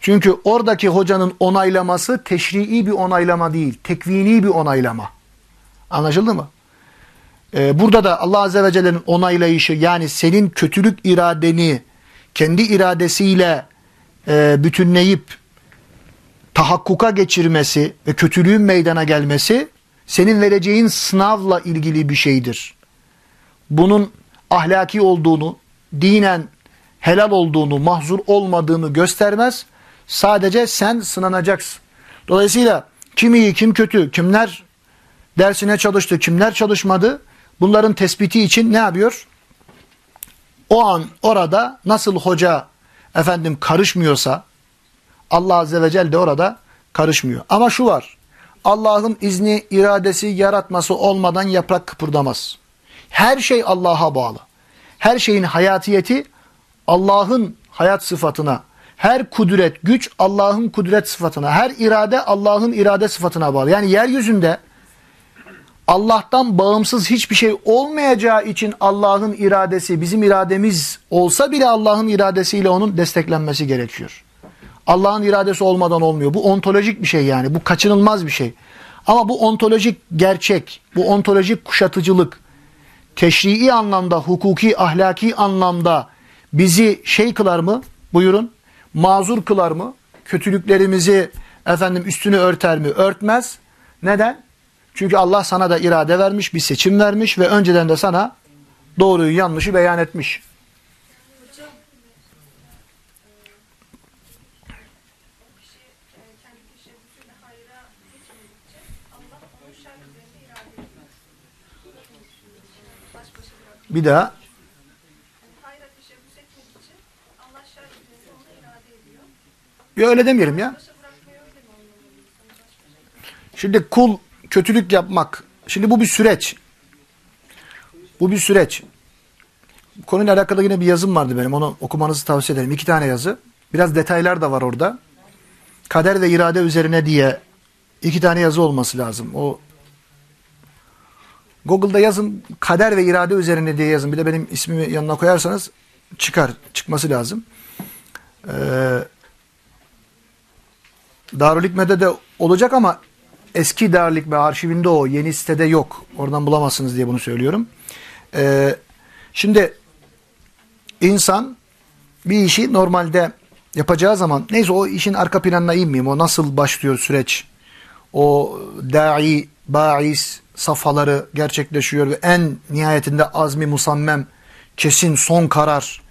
Çünkü oradaki hocanın onaylaması teşrii bir onaylama değil. Tekvini bir onaylama. Anlaşıldı mı? Ee, burada da Allah Azze ve Celle'nin onaylayışı yani senin kötülük iradeni kendi iradesiyle e, bütünleyip tahakkuka geçirmesi ve kötülüğün meydana gelmesi senin vereceğin sınavla ilgili bir şeydir. Bunun ahlaki olduğunu, dinen helal olduğunu, mahzur olmadığını göstermez. Sadece sen sınanacaksın. Dolayısıyla kim iyi, kim kötü, kimler dersine çalıştı, kimler çalışmadı bunların tespiti için ne yapıyor? O an orada nasıl hoca efendim karışmıyorsa Allah Azze ve Celle de orada karışmıyor. Ama şu var. Allah'ın izni, iradesi, yaratması olmadan yaprak kıpırdamaz. Her şey Allah'a bağlı. Her şeyin hayatiyeti Allah'ın hayat sıfatına, her kudret, güç Allah'ın kudret sıfatına, her irade Allah'ın irade sıfatına bağlı. Yani yeryüzünde Allah'tan bağımsız hiçbir şey olmayacağı için Allah'ın iradesi, bizim irademiz olsa bile Allah'ın iradesiyle onun desteklenmesi gerekiyor. Allah'ın iradesi olmadan olmuyor. Bu ontolojik bir şey yani. Bu kaçınılmaz bir şey. Ama bu ontolojik gerçek, bu ontolojik kuşatıcılık, teşrii anlamda, hukuki, ahlaki anlamda bizi şey kılar mı? Buyurun. Mazur kılar mı? Kötülüklerimizi efendim üstünü örter mi? Örtmez. Neden? Çünkü Allah sana da irade vermiş, bir seçim vermiş ve önceden de sana doğruyu yanlışı beyan etmiş. Bir daha. Ya öyle demeyelim ya. Şimdi kul kötülük yapmak. Şimdi bu bir süreç. Bu bir süreç. Konuyla alakalı yine bir yazım vardı benim. Onu okumanızı tavsiye ederim. İki tane yazı. Biraz detaylar da var orada. Kader ve irade üzerine diye iki tane yazı olması lazım. O Google'da yazın kader ve irade üzerine diye yazın. Bir de benim ismimi yanına koyarsanız çıkar. Çıkması lazım. Ee, Darül Hikmet'te de olacak ama eski Darül Hikmet arşivinde o. Yeni sitede yok. Oradan bulamazsınız diye bunu söylüyorum. Ee, şimdi insan bir işi normalde yapacağı zaman neyse o işin arka planına inmeyeyim. O nasıl başlıyor süreç? O da'i, ba'is, safhaları gerçekleşiyor ve en nihayetinde azmi musammem, kesin son karar,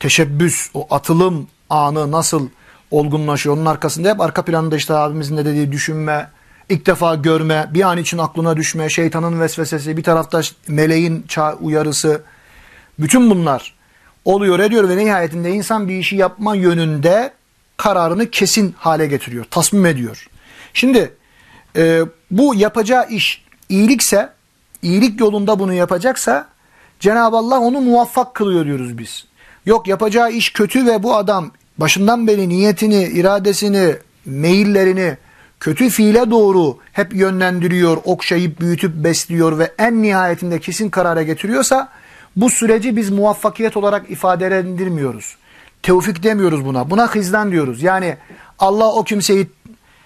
teşebbüs, o atılım anı nasıl olgunlaşıyor. Onun arkasında hep arka planında işte abimizin de dediği düşünme, ilk defa görme, bir an için aklına düşme, şeytanın vesvesesi, bir tarafta meleğin uyarısı, bütün bunlar oluyor ediyor ve nihayetinde insan bir işi yapma yönünde kararını kesin hale getiriyor, tasmim ediyor. Şimdi e, bu yapacağı iş iyilikse, iyilik yolunda bunu yapacaksa Cenab-ı Allah onu muvaffak kılıyor diyoruz biz. Yok yapacağı iş kötü ve bu adam başından beri niyetini, iradesini, meyillerini kötü fiile doğru hep yönlendiriyor, okşayıp büyütüp besliyor ve en nihayetinde kesin karara getiriyorsa bu süreci biz muvaffakiyet olarak ifadelendirmiyoruz. Tevfik demiyoruz buna. Buna hizdan diyoruz. Yani Allah o kimseyi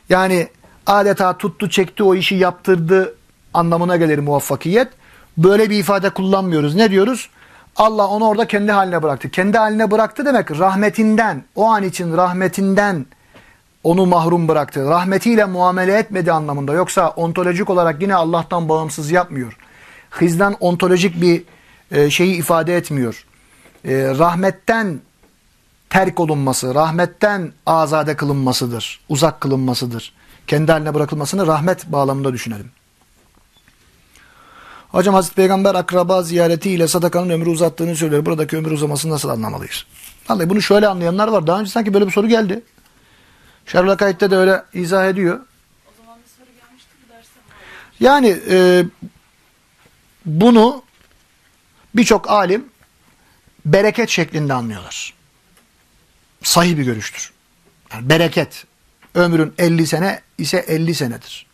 yani adeta tuttu çekti o işi yaptırdı anlamına gelir muvaffakiyet. Böyle bir ifade kullanmıyoruz. Ne diyoruz? Allah onu orada kendi haline bıraktı. Kendi haline bıraktı demek rahmetinden, o an için rahmetinden onu mahrum bıraktı. Rahmetiyle muamele etmedi anlamında. Yoksa ontolojik olarak yine Allah'tan bağımsız yapmıyor. Hizdan ontolojik bir e, şeyi ifade etmiyor. E, rahmetten terk olunması, rahmetten azade kılınmasıdır, uzak kılınmasıdır. Kendi haline bırakılmasını rahmet bağlamında düşünelim. Hocam Hazreti Peygamber akraba ziyaretiyle sadakanın ömrü uzattığını söylüyor. Buradaki ömür uzamasını nasıl anlamalıyız? Vallahi bunu şöyle anlayanlar var. Daha önce sanki böyle bir soru geldi. Şerhül Akaid'de de öyle izah ediyor. O zaman bir soru gelmişti bu derste. Yani e, bunu birçok alim bereket şeklinde anlıyorlar. Sahih bir görüştür. Yani bereket. Ömrün 50 sene ise 50 senedir.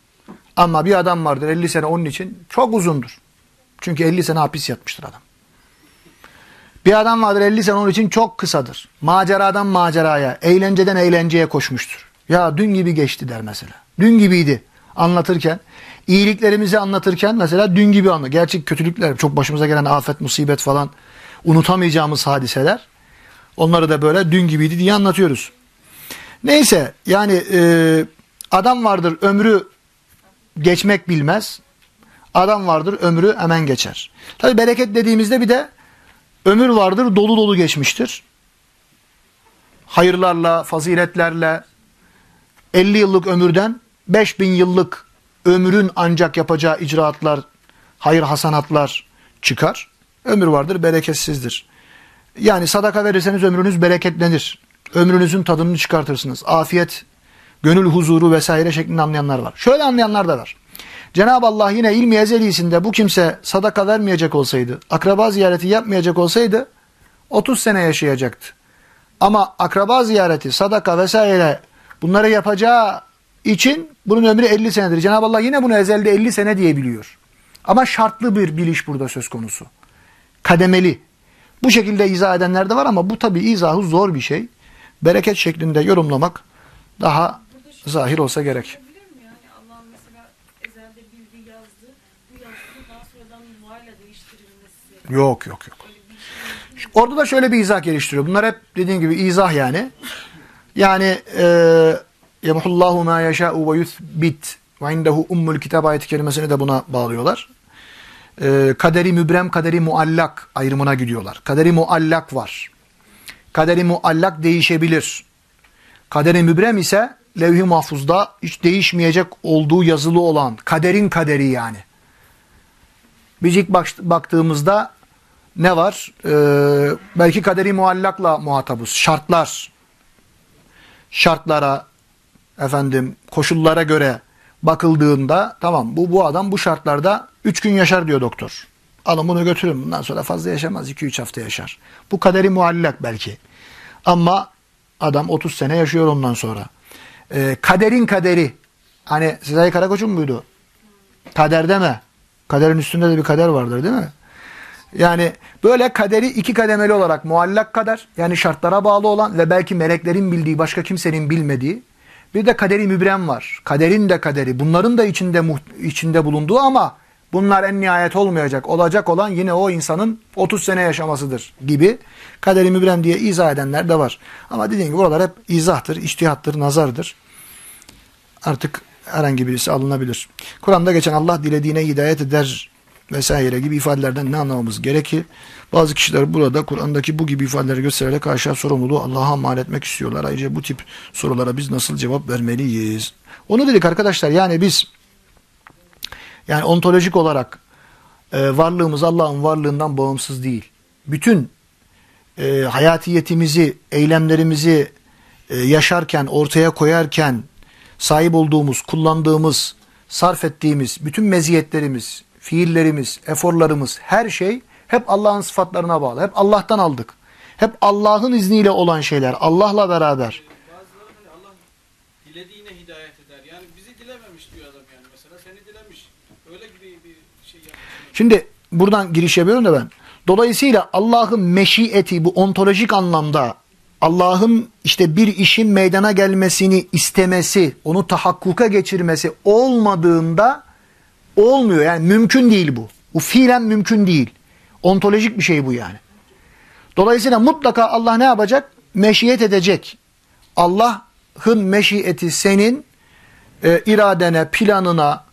Ama bir adam vardır 50 sene onun için çok uzundur. Çünkü 50 sene hapis yatmıştır adam. Bir adam vardır 50 sene onun için çok kısadır. Maceradan maceraya, eğlenceden eğlenceye koşmuştur. Ya dün gibi geçti der mesela. Dün gibiydi anlatırken. iyiliklerimizi anlatırken mesela dün gibi anlatır. Gerçek kötülükler, çok başımıza gelen afet, musibet falan unutamayacağımız hadiseler. Onları da böyle dün gibiydi diye anlatıyoruz. Neyse yani e, adam vardır ömrü geçmek bilmez. Adam vardır ömrü hemen geçer. Tabi bereket dediğimizde bir de ömür vardır dolu dolu geçmiştir. Hayırlarla, faziletlerle 50 yıllık ömürden 5000 yıllık ömrün ancak yapacağı icraatlar, hayır hasanatlar çıkar. Ömür vardır bereketsizdir. Yani sadaka verirseniz ömrünüz bereketlenir. Ömrünüzün tadını çıkartırsınız. Afiyet, gönül huzuru vesaire şeklinde anlayanlar var. Şöyle anlayanlar da var. Cenab-ı Allah yine ilmi ezelisinde bu kimse sadaka vermeyecek olsaydı, akraba ziyareti yapmayacak olsaydı 30 sene yaşayacaktı. Ama akraba ziyareti, sadaka vesaire bunları yapacağı için bunun ömrü 50 senedir. Cenab-ı Allah yine bunu ezelde 50 sene diye biliyor. Ama şartlı bir biliş burada söz konusu. Kademeli. Bu şekilde izah edenler de var ama bu tabi izahı zor bir şey. Bereket şeklinde yorumlamak daha zahir olsa gerek. olabilir mi yani Allah'ın mesela ezelde bildiği yazdı. Bu yazının daha sonradan numarayla değiştirilmesi. Yok yok yok. Orada da şöyle bir izah geliştiriyor. Bunlar hep dediğim gibi izah yani. Yani e, yemhullahu ma yeşâ'u ve yuthbit ve indehu ummul kitab ayeti kerimesini de buna bağlıyorlar. E, kaderi mübrem, kaderi muallak ayrımına gidiyorlar. Kaderi muallak var. Kaderi muallak değişebilir. Kaderi mübrem ise levh-i mahfuzda hiç değişmeyecek olduğu yazılı olan kaderin kaderi yani. Biz ilk bak- baktığımızda ne var? Ee, belki kaderi muallakla muhatabız. Şartlar. Şartlara, efendim koşullara göre bakıldığında tamam bu bu adam bu şartlarda 3 gün yaşar diyor doktor. Alın bunu götürün bundan sonra fazla yaşamaz 2-3 hafta yaşar. Bu kaderi muallak belki. Ama adam 30 sene yaşıyor ondan sonra. Ee, kaderin kaderi. Hani Sezai Karakoç'un muydu? Kader deme. Kaderin üstünde de bir kader vardır değil mi? Yani böyle kaderi iki kademeli olarak muallak kader yani şartlara bağlı olan ve belki meleklerin bildiği başka kimsenin bilmediği bir de kaderi mübrem var. Kaderin de kaderi bunların da içinde içinde bulunduğu ama bunlar en nihayet olmayacak. Olacak olan yine o insanın 30 sene yaşamasıdır gibi kaderi mübrem diye izah edenler de var. Ama dediğim gibi buralar hep izahtır, iştihattır, nazardır. Artık herhangi birisi alınabilir. Kur'an'da geçen Allah dilediğine hidayet eder vesaire gibi ifadelerden ne anlamamız gerekir? Bazı kişiler burada Kur'an'daki bu gibi ifadeleri göstererek aşağı sorumluluğu Allah'a mal etmek istiyorlar. Ayrıca bu tip sorulara biz nasıl cevap vermeliyiz? Onu dedik arkadaşlar yani biz yani ontolojik olarak e, varlığımız Allah'ın varlığından bağımsız değil. Bütün e, hayatiyetimizi, eylemlerimizi e, yaşarken, ortaya koyarken sahip olduğumuz, kullandığımız, sarf ettiğimiz bütün meziyetlerimiz, fiillerimiz, eforlarımız, her şey hep Allah'ın sıfatlarına bağlı. Hep Allah'tan aldık. Hep Allah'ın izniyle olan şeyler. Allah'la beraber. Bazıları hani Allah dilediğine hidayet eder. Yani bizi dilememiş diyor adam yani mesela. Seni dilemiş. Öyle gibi bir şey yapmış. Şimdi buradan giriş yapıyorum da ben. Dolayısıyla Allah'ın meşiyeti bu ontolojik anlamda Allah'ın işte bir işin meydana gelmesini istemesi, onu tahakkuka geçirmesi olmadığında olmuyor. Yani mümkün değil bu. Bu fiilen mümkün değil. Ontolojik bir şey bu yani. Dolayısıyla mutlaka Allah ne yapacak? Meşiyet edecek. Allah'ın meşiyeti senin e, iradene, planına,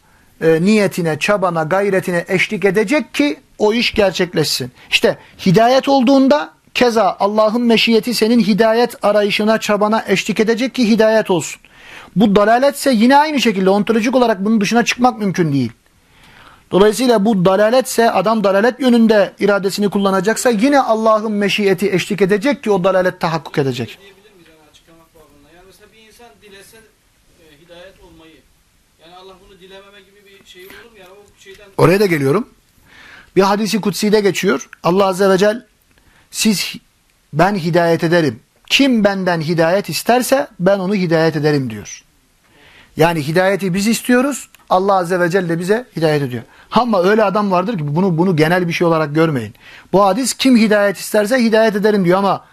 e, niyetine, çabana, gayretine eşlik edecek ki o iş gerçekleşsin. İşte hidayet olduğunda keza Allah'ın meşiyeti senin hidayet arayışına, çabana eşlik edecek ki hidayet olsun. Bu dalaletse yine aynı şekilde ontolojik olarak bunun dışına çıkmak mümkün değil. Dolayısıyla bu dalaletse adam dalalet yönünde iradesini kullanacaksa yine Allah'ın meşiyeti eşlik edecek ki o dalalet tahakkuk edecek. Yani mesela bir insan dilese e, hidayet olmayı. Yani Allah bunu dilememe gibi bir şey olur mu? Yani o şeyden Oraya da geliyorum. Bir hadisi kutsi'de geçiyor. Allah Azze ve Celle siz ben hidayet ederim. Kim benden hidayet isterse ben onu hidayet ederim diyor. Yani hidayeti biz istiyoruz. Allah Azze ve Celle bize hidayet ediyor. Ama öyle adam vardır ki bunu bunu genel bir şey olarak görmeyin. Bu hadis kim hidayet isterse hidayet ederim diyor ama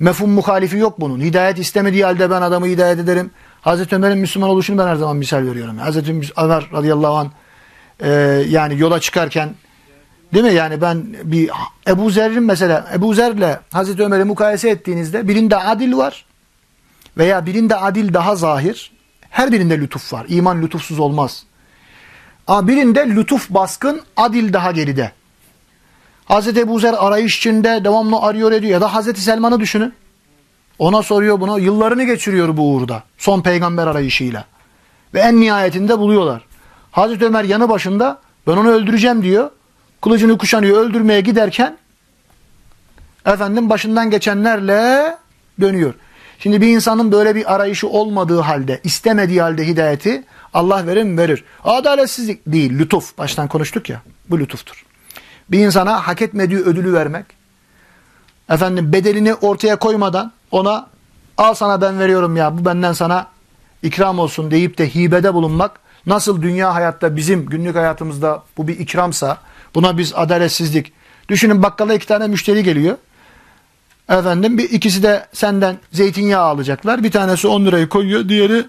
mefhum muhalifi yok bunun. Hidayet istemediği halde ben adamı hidayet ederim. Hazreti Ömer'in Müslüman oluşunu ben her zaman misal veriyorum. Hazreti Ömer radıyallahu anh e, yani yola çıkarken değil mi yani ben bir Ebu Zer'in mesela Ebu Zer'le Hazreti Ömer'i mukayese ettiğinizde birinde adil var veya birinde adil daha zahir. Her birinde lütuf var. İman lütufsuz olmaz. Ama birinde lütuf baskın, adil daha geride. Hazreti Ebu Zer arayış içinde devamlı arıyor ediyor. Ya da Hazreti Selman'ı düşünün. Ona soruyor buna. Yıllarını geçiriyor bu uğurda. Son peygamber arayışıyla. Ve en nihayetinde buluyorlar. Hazreti Ömer yanı başında ben onu öldüreceğim diyor. Kılıcını kuşanıyor öldürmeye giderken efendim başından geçenlerle dönüyor. Şimdi bir insanın böyle bir arayışı olmadığı halde, istemediği halde hidayeti Allah verir mi? Verir. Adaletsizlik değil, lütuf. Baştan konuştuk ya, bu lütuftur. Bir insana hak etmediği ödülü vermek, efendim bedelini ortaya koymadan ona al sana ben veriyorum ya bu benden sana ikram olsun deyip de hibede bulunmak nasıl dünya hayatta bizim günlük hayatımızda bu bir ikramsa buna biz adaletsizlik. Düşünün bakkala iki tane müşteri geliyor. Efendim bir ikisi de senden zeytinyağı alacaklar. Bir tanesi 10 lirayı koyuyor. Diğeri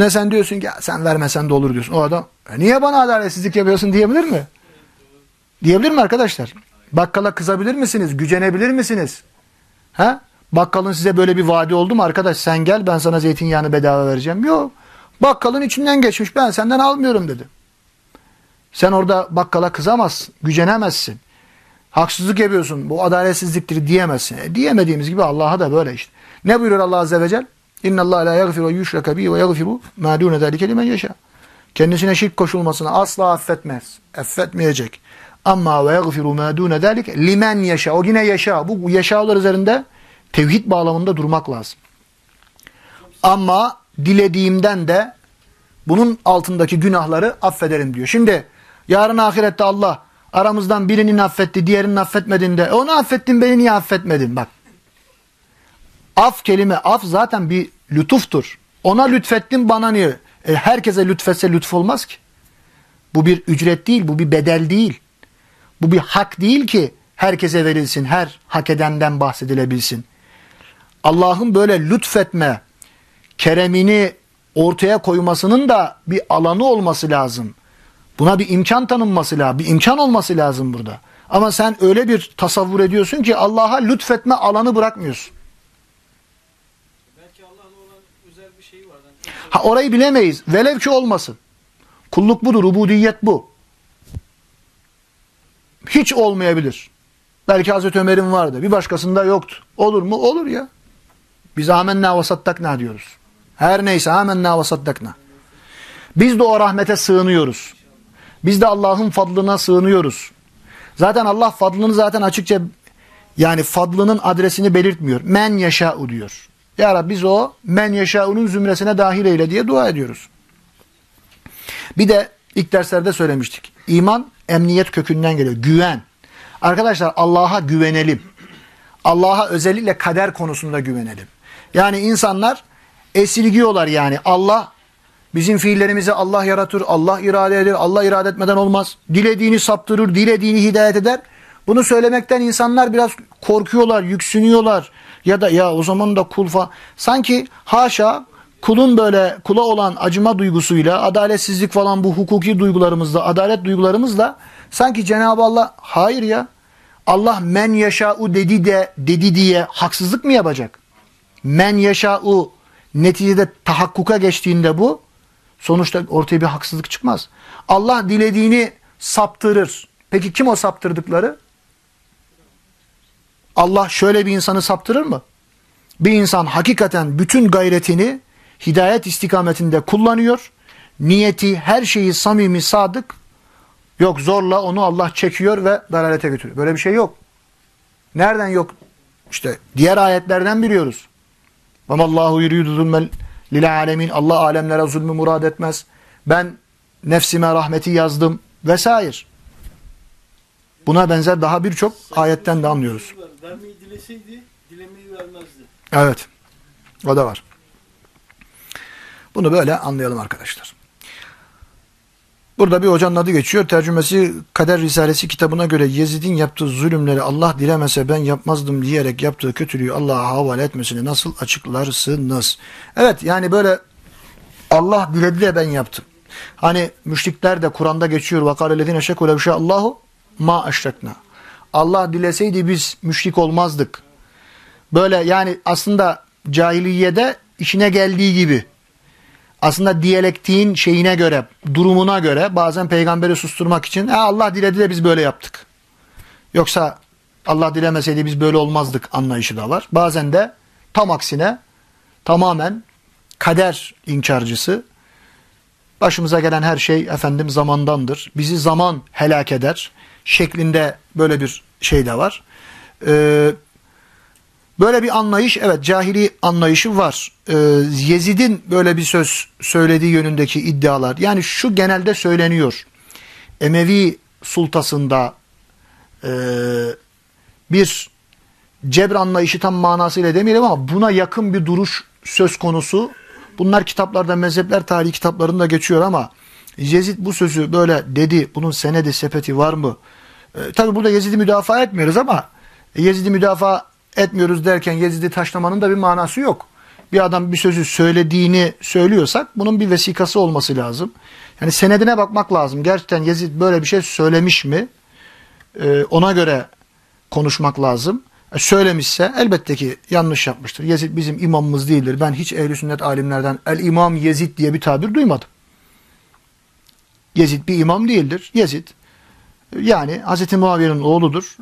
ne sen diyorsun ki sen vermesen de olur diyorsun. O adam e niye bana adaletsizlik yapıyorsun diyebilir mi? Diyebilir mi arkadaşlar? Bakkala kızabilir misiniz? Gücenebilir misiniz? Ha? Bakkalın size böyle bir vaadi oldu mu arkadaş sen gel ben sana zeytinyağını bedava vereceğim. Yok. Bakkalın içinden geçmiş ben senden almıyorum dedi. Sen orada bakkala kızamazsın, gücenemezsin. Haksızlık yapıyorsun, bu adaletsizliktir diyemezsin. E, diyemediğimiz gibi Allah'a da böyle işte. Ne buyuruyor Allah Azze ve Celle? İnna Allah la yaghfiru yushraka bihi ve yaghfiru ma dun zalika limen yasha. Kendisine şirk koşulmasını asla affetmez. Affetmeyecek. Amma ve yaghfiru ma dun zalika limen yasha. O yine yaşa. Bu yaşalar üzerinde tevhid bağlamında durmak lazım. Ama dilediğimden de bunun altındaki günahları affederim diyor. Şimdi yarın ahirette Allah aramızdan birini affetti, diğerini affetmediğinde e onu affettin beni niye affetmedin? Bak. Af kelime, af zaten bir lütuftur. Ona lütfettin bana niye? E, herkese lütfetse lütuf olmaz ki. Bu bir ücret değil, bu bir bedel değil. Bu bir hak değil ki herkese verilsin, her hak edenden bahsedilebilsin. Allah'ın böyle lütfetme, keremini ortaya koymasının da bir alanı olması lazım. Buna bir imkan tanınması lazım. Bir imkan olması lazım burada. Ama sen öyle bir tasavvur ediyorsun ki Allah'a lütfetme alanı bırakmıyorsun. belki Allah'la olan özel bir şeyi var. Yani Ha orayı bilemeyiz. Velev ki olmasın. Kulluk budur, ubudiyet bu. Hiç olmayabilir. Belki Hazreti Ömer'in vardı. Bir başkasında yoktu. Olur mu? Olur ya. Biz amenna ve sattakna diyoruz. Her neyse amenna ve sattakna. Biz de o rahmete sığınıyoruz. Biz de Allah'ın fadlına sığınıyoruz. Zaten Allah fadlını zaten açıkça yani fadlının adresini belirtmiyor. Men yaşa'u diyor. Ya Rabbi biz o men yaşa'unun zümresine dahil eyle diye dua ediyoruz. Bir de ilk derslerde söylemiştik. İman emniyet kökünden geliyor. Güven. Arkadaşlar Allah'a güvenelim. Allah'a özellikle kader konusunda güvenelim. Yani insanlar esirgiyorlar yani. Allah bizim fiillerimizi Allah yaratır, Allah irade eder, Allah irade etmeden olmaz. Dilediğini saptırır, dilediğini hidayet eder. Bunu söylemekten insanlar biraz korkuyorlar, yüksünüyorlar. Ya da ya o zaman da kul falan. Sanki haşa kulun böyle kula olan acıma duygusuyla, adaletsizlik falan bu hukuki duygularımızla, adalet duygularımızla sanki Cenab-ı Allah hayır ya Allah men yaşa'u dedi de dedi diye haksızlık mı yapacak? Men yaşa'u neticede tahakkuka geçtiğinde bu sonuçta ortaya bir haksızlık çıkmaz. Allah dilediğini saptırır. Peki kim o saptırdıkları? Allah şöyle bir insanı saptırır mı? Bir insan hakikaten bütün gayretini hidayet istikametinde kullanıyor. Niyeti, her şeyi samimi, sadık. Yok zorla onu Allah çekiyor ve dalalete götürüyor. Böyle bir şey yok. Nereden yok? İşte diğer ayetlerden biliyoruz. Allahu yuridu zulmel lil alemin. Allah alemlere zulmü murad etmez. Ben nefsime rahmeti yazdım vesaire. Buna benzer daha birçok ayetten de anlıyoruz. Vermeyi dileseydi dilemeyi vermezdi. Evet. O da var. Bunu böyle anlayalım arkadaşlar. Burada bir hocanın adı geçiyor. Tercümesi Kader Risalesi kitabına göre Yezid'in yaptığı zulümleri Allah dilemese ben yapmazdım diyerek yaptığı kötülüğü Allah'a havale etmesini nasıl açıklarsınız? Evet yani böyle Allah diledi de ben yaptım. Hani müşrikler de Kur'an'da geçiyor. وَقَالَ الَّذِينَ شَكُوا لَوْ Allahu ma aşrakna. Allah dileseydi biz müşrik olmazdık. Böyle yani aslında cahiliyede işine geldiği gibi aslında diyalektiğin şeyine göre, durumuna göre bazen peygamberi susturmak için e Allah diledi de biz böyle yaptık. Yoksa Allah dilemeseydi biz böyle olmazdık anlayışı da var. Bazen de tam aksine tamamen kader inkarcısı başımıza gelen her şey efendim zamandandır. Bizi zaman helak eder şeklinde böyle bir şey de var. Ee, böyle bir anlayış evet cahili anlayışı var. Ee, Yezid'in böyle bir söz söylediği yönündeki iddialar yani şu genelde söyleniyor. Emevi sultasında e, bir cebr anlayışı tam manasıyla demeyelim ama buna yakın bir duruş söz konusu. Bunlar kitaplarda mezhepler tarihi kitaplarında geçiyor ama Yezid bu sözü böyle dedi. Bunun senedi sepeti var mı? E, Tabi burada Yezid'i müdafaa etmiyoruz ama Yezid'i müdafaa etmiyoruz derken Yezid'i taşlamanın da bir manası yok. Bir adam bir sözü söylediğini söylüyorsak bunun bir vesikası olması lazım. Yani senedine bakmak lazım. Gerçekten Yezid böyle bir şey söylemiş mi? E, ona göre konuşmak lazım. E, söylemişse elbette ki yanlış yapmıştır. Yezid bizim imamımız değildir. Ben hiç ehl sünnet alimlerden el imam Yezid diye bir tabir duymadım. Yezid bir imam değildir. Yezid yani Hz. Muaviye'nin oğludur.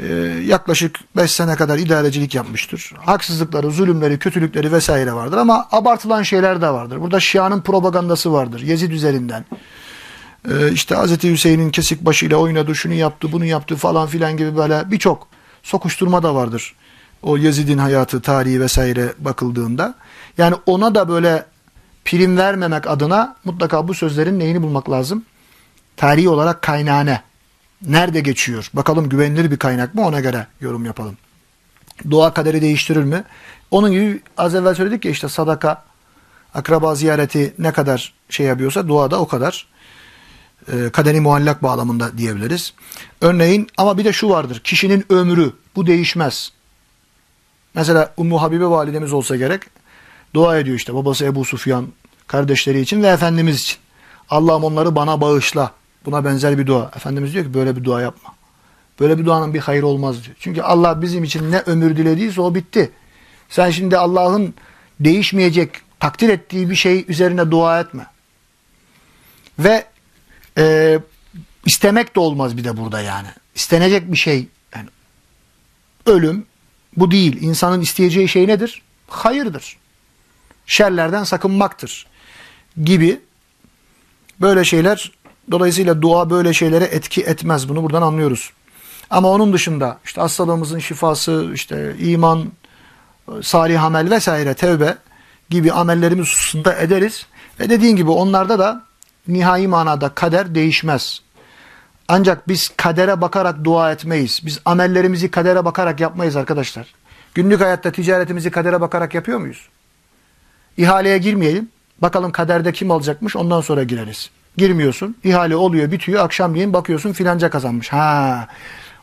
Ee, yaklaşık 5 sene kadar idarecilik yapmıştır. Haksızlıkları, zulümleri, kötülükleri vesaire vardır ama abartılan şeyler de vardır. Burada Şia'nın propagandası vardır Yezid üzerinden. Ee, işte Hz. Hüseyin'in kesik başıyla oynadı, şunu yaptı, bunu yaptı falan filan gibi böyle birçok sokuşturma da vardır. O Yezid'in hayatı, tarihi vesaire bakıldığında. Yani ona da böyle prim vermemek adına mutlaka bu sözlerin neyini bulmak lazım? Tarihi olarak kaynağına. Nerede geçiyor? Bakalım güvenilir bir kaynak mı ona göre yorum yapalım. Dua kaderi değiştirir mi? Onun gibi az evvel söyledik ya işte sadaka, akraba ziyareti ne kadar şey yapıyorsa dua da o kadar e, kaderi muallak bağlamında diyebiliriz. Örneğin ama bir de şu vardır. Kişinin ömrü bu değişmez. Mesela Ummu Habibe validemiz olsa gerek dua ediyor işte babası Ebu Sufyan kardeşleri için ve Efendimiz için. Allah'ım onları bana bağışla. Buna benzer bir dua. Efendimiz diyor ki böyle bir dua yapma. Böyle bir duanın bir hayır olmaz diyor. Çünkü Allah bizim için ne ömür dilediyse o bitti. Sen şimdi Allah'ın değişmeyecek, takdir ettiği bir şey üzerine dua etme. Ve e, istemek de olmaz bir de burada yani. İstenecek bir şey. Yani ölüm bu değil. İnsanın isteyeceği şey nedir? Hayırdır. Şerlerden sakınmaktır. Gibi böyle şeyler dolayısıyla dua böyle şeylere etki etmez. Bunu buradan anlıyoruz. Ama onun dışında işte hastalığımızın şifası, işte iman, salih amel vesaire, tevbe gibi amellerimiz hususunda ederiz. Ve dediğin gibi onlarda da nihai manada kader değişmez. Ancak biz kadere bakarak dua etmeyiz. Biz amellerimizi kadere bakarak yapmayız arkadaşlar. Günlük hayatta ticaretimizi kadere bakarak yapıyor muyuz? İhaleye girmeyelim. Bakalım kaderde kim alacakmış ondan sonra gireriz. Girmiyorsun. ihale oluyor bitiyor. Akşamleyin bakıyorsun filanca kazanmış. Ha,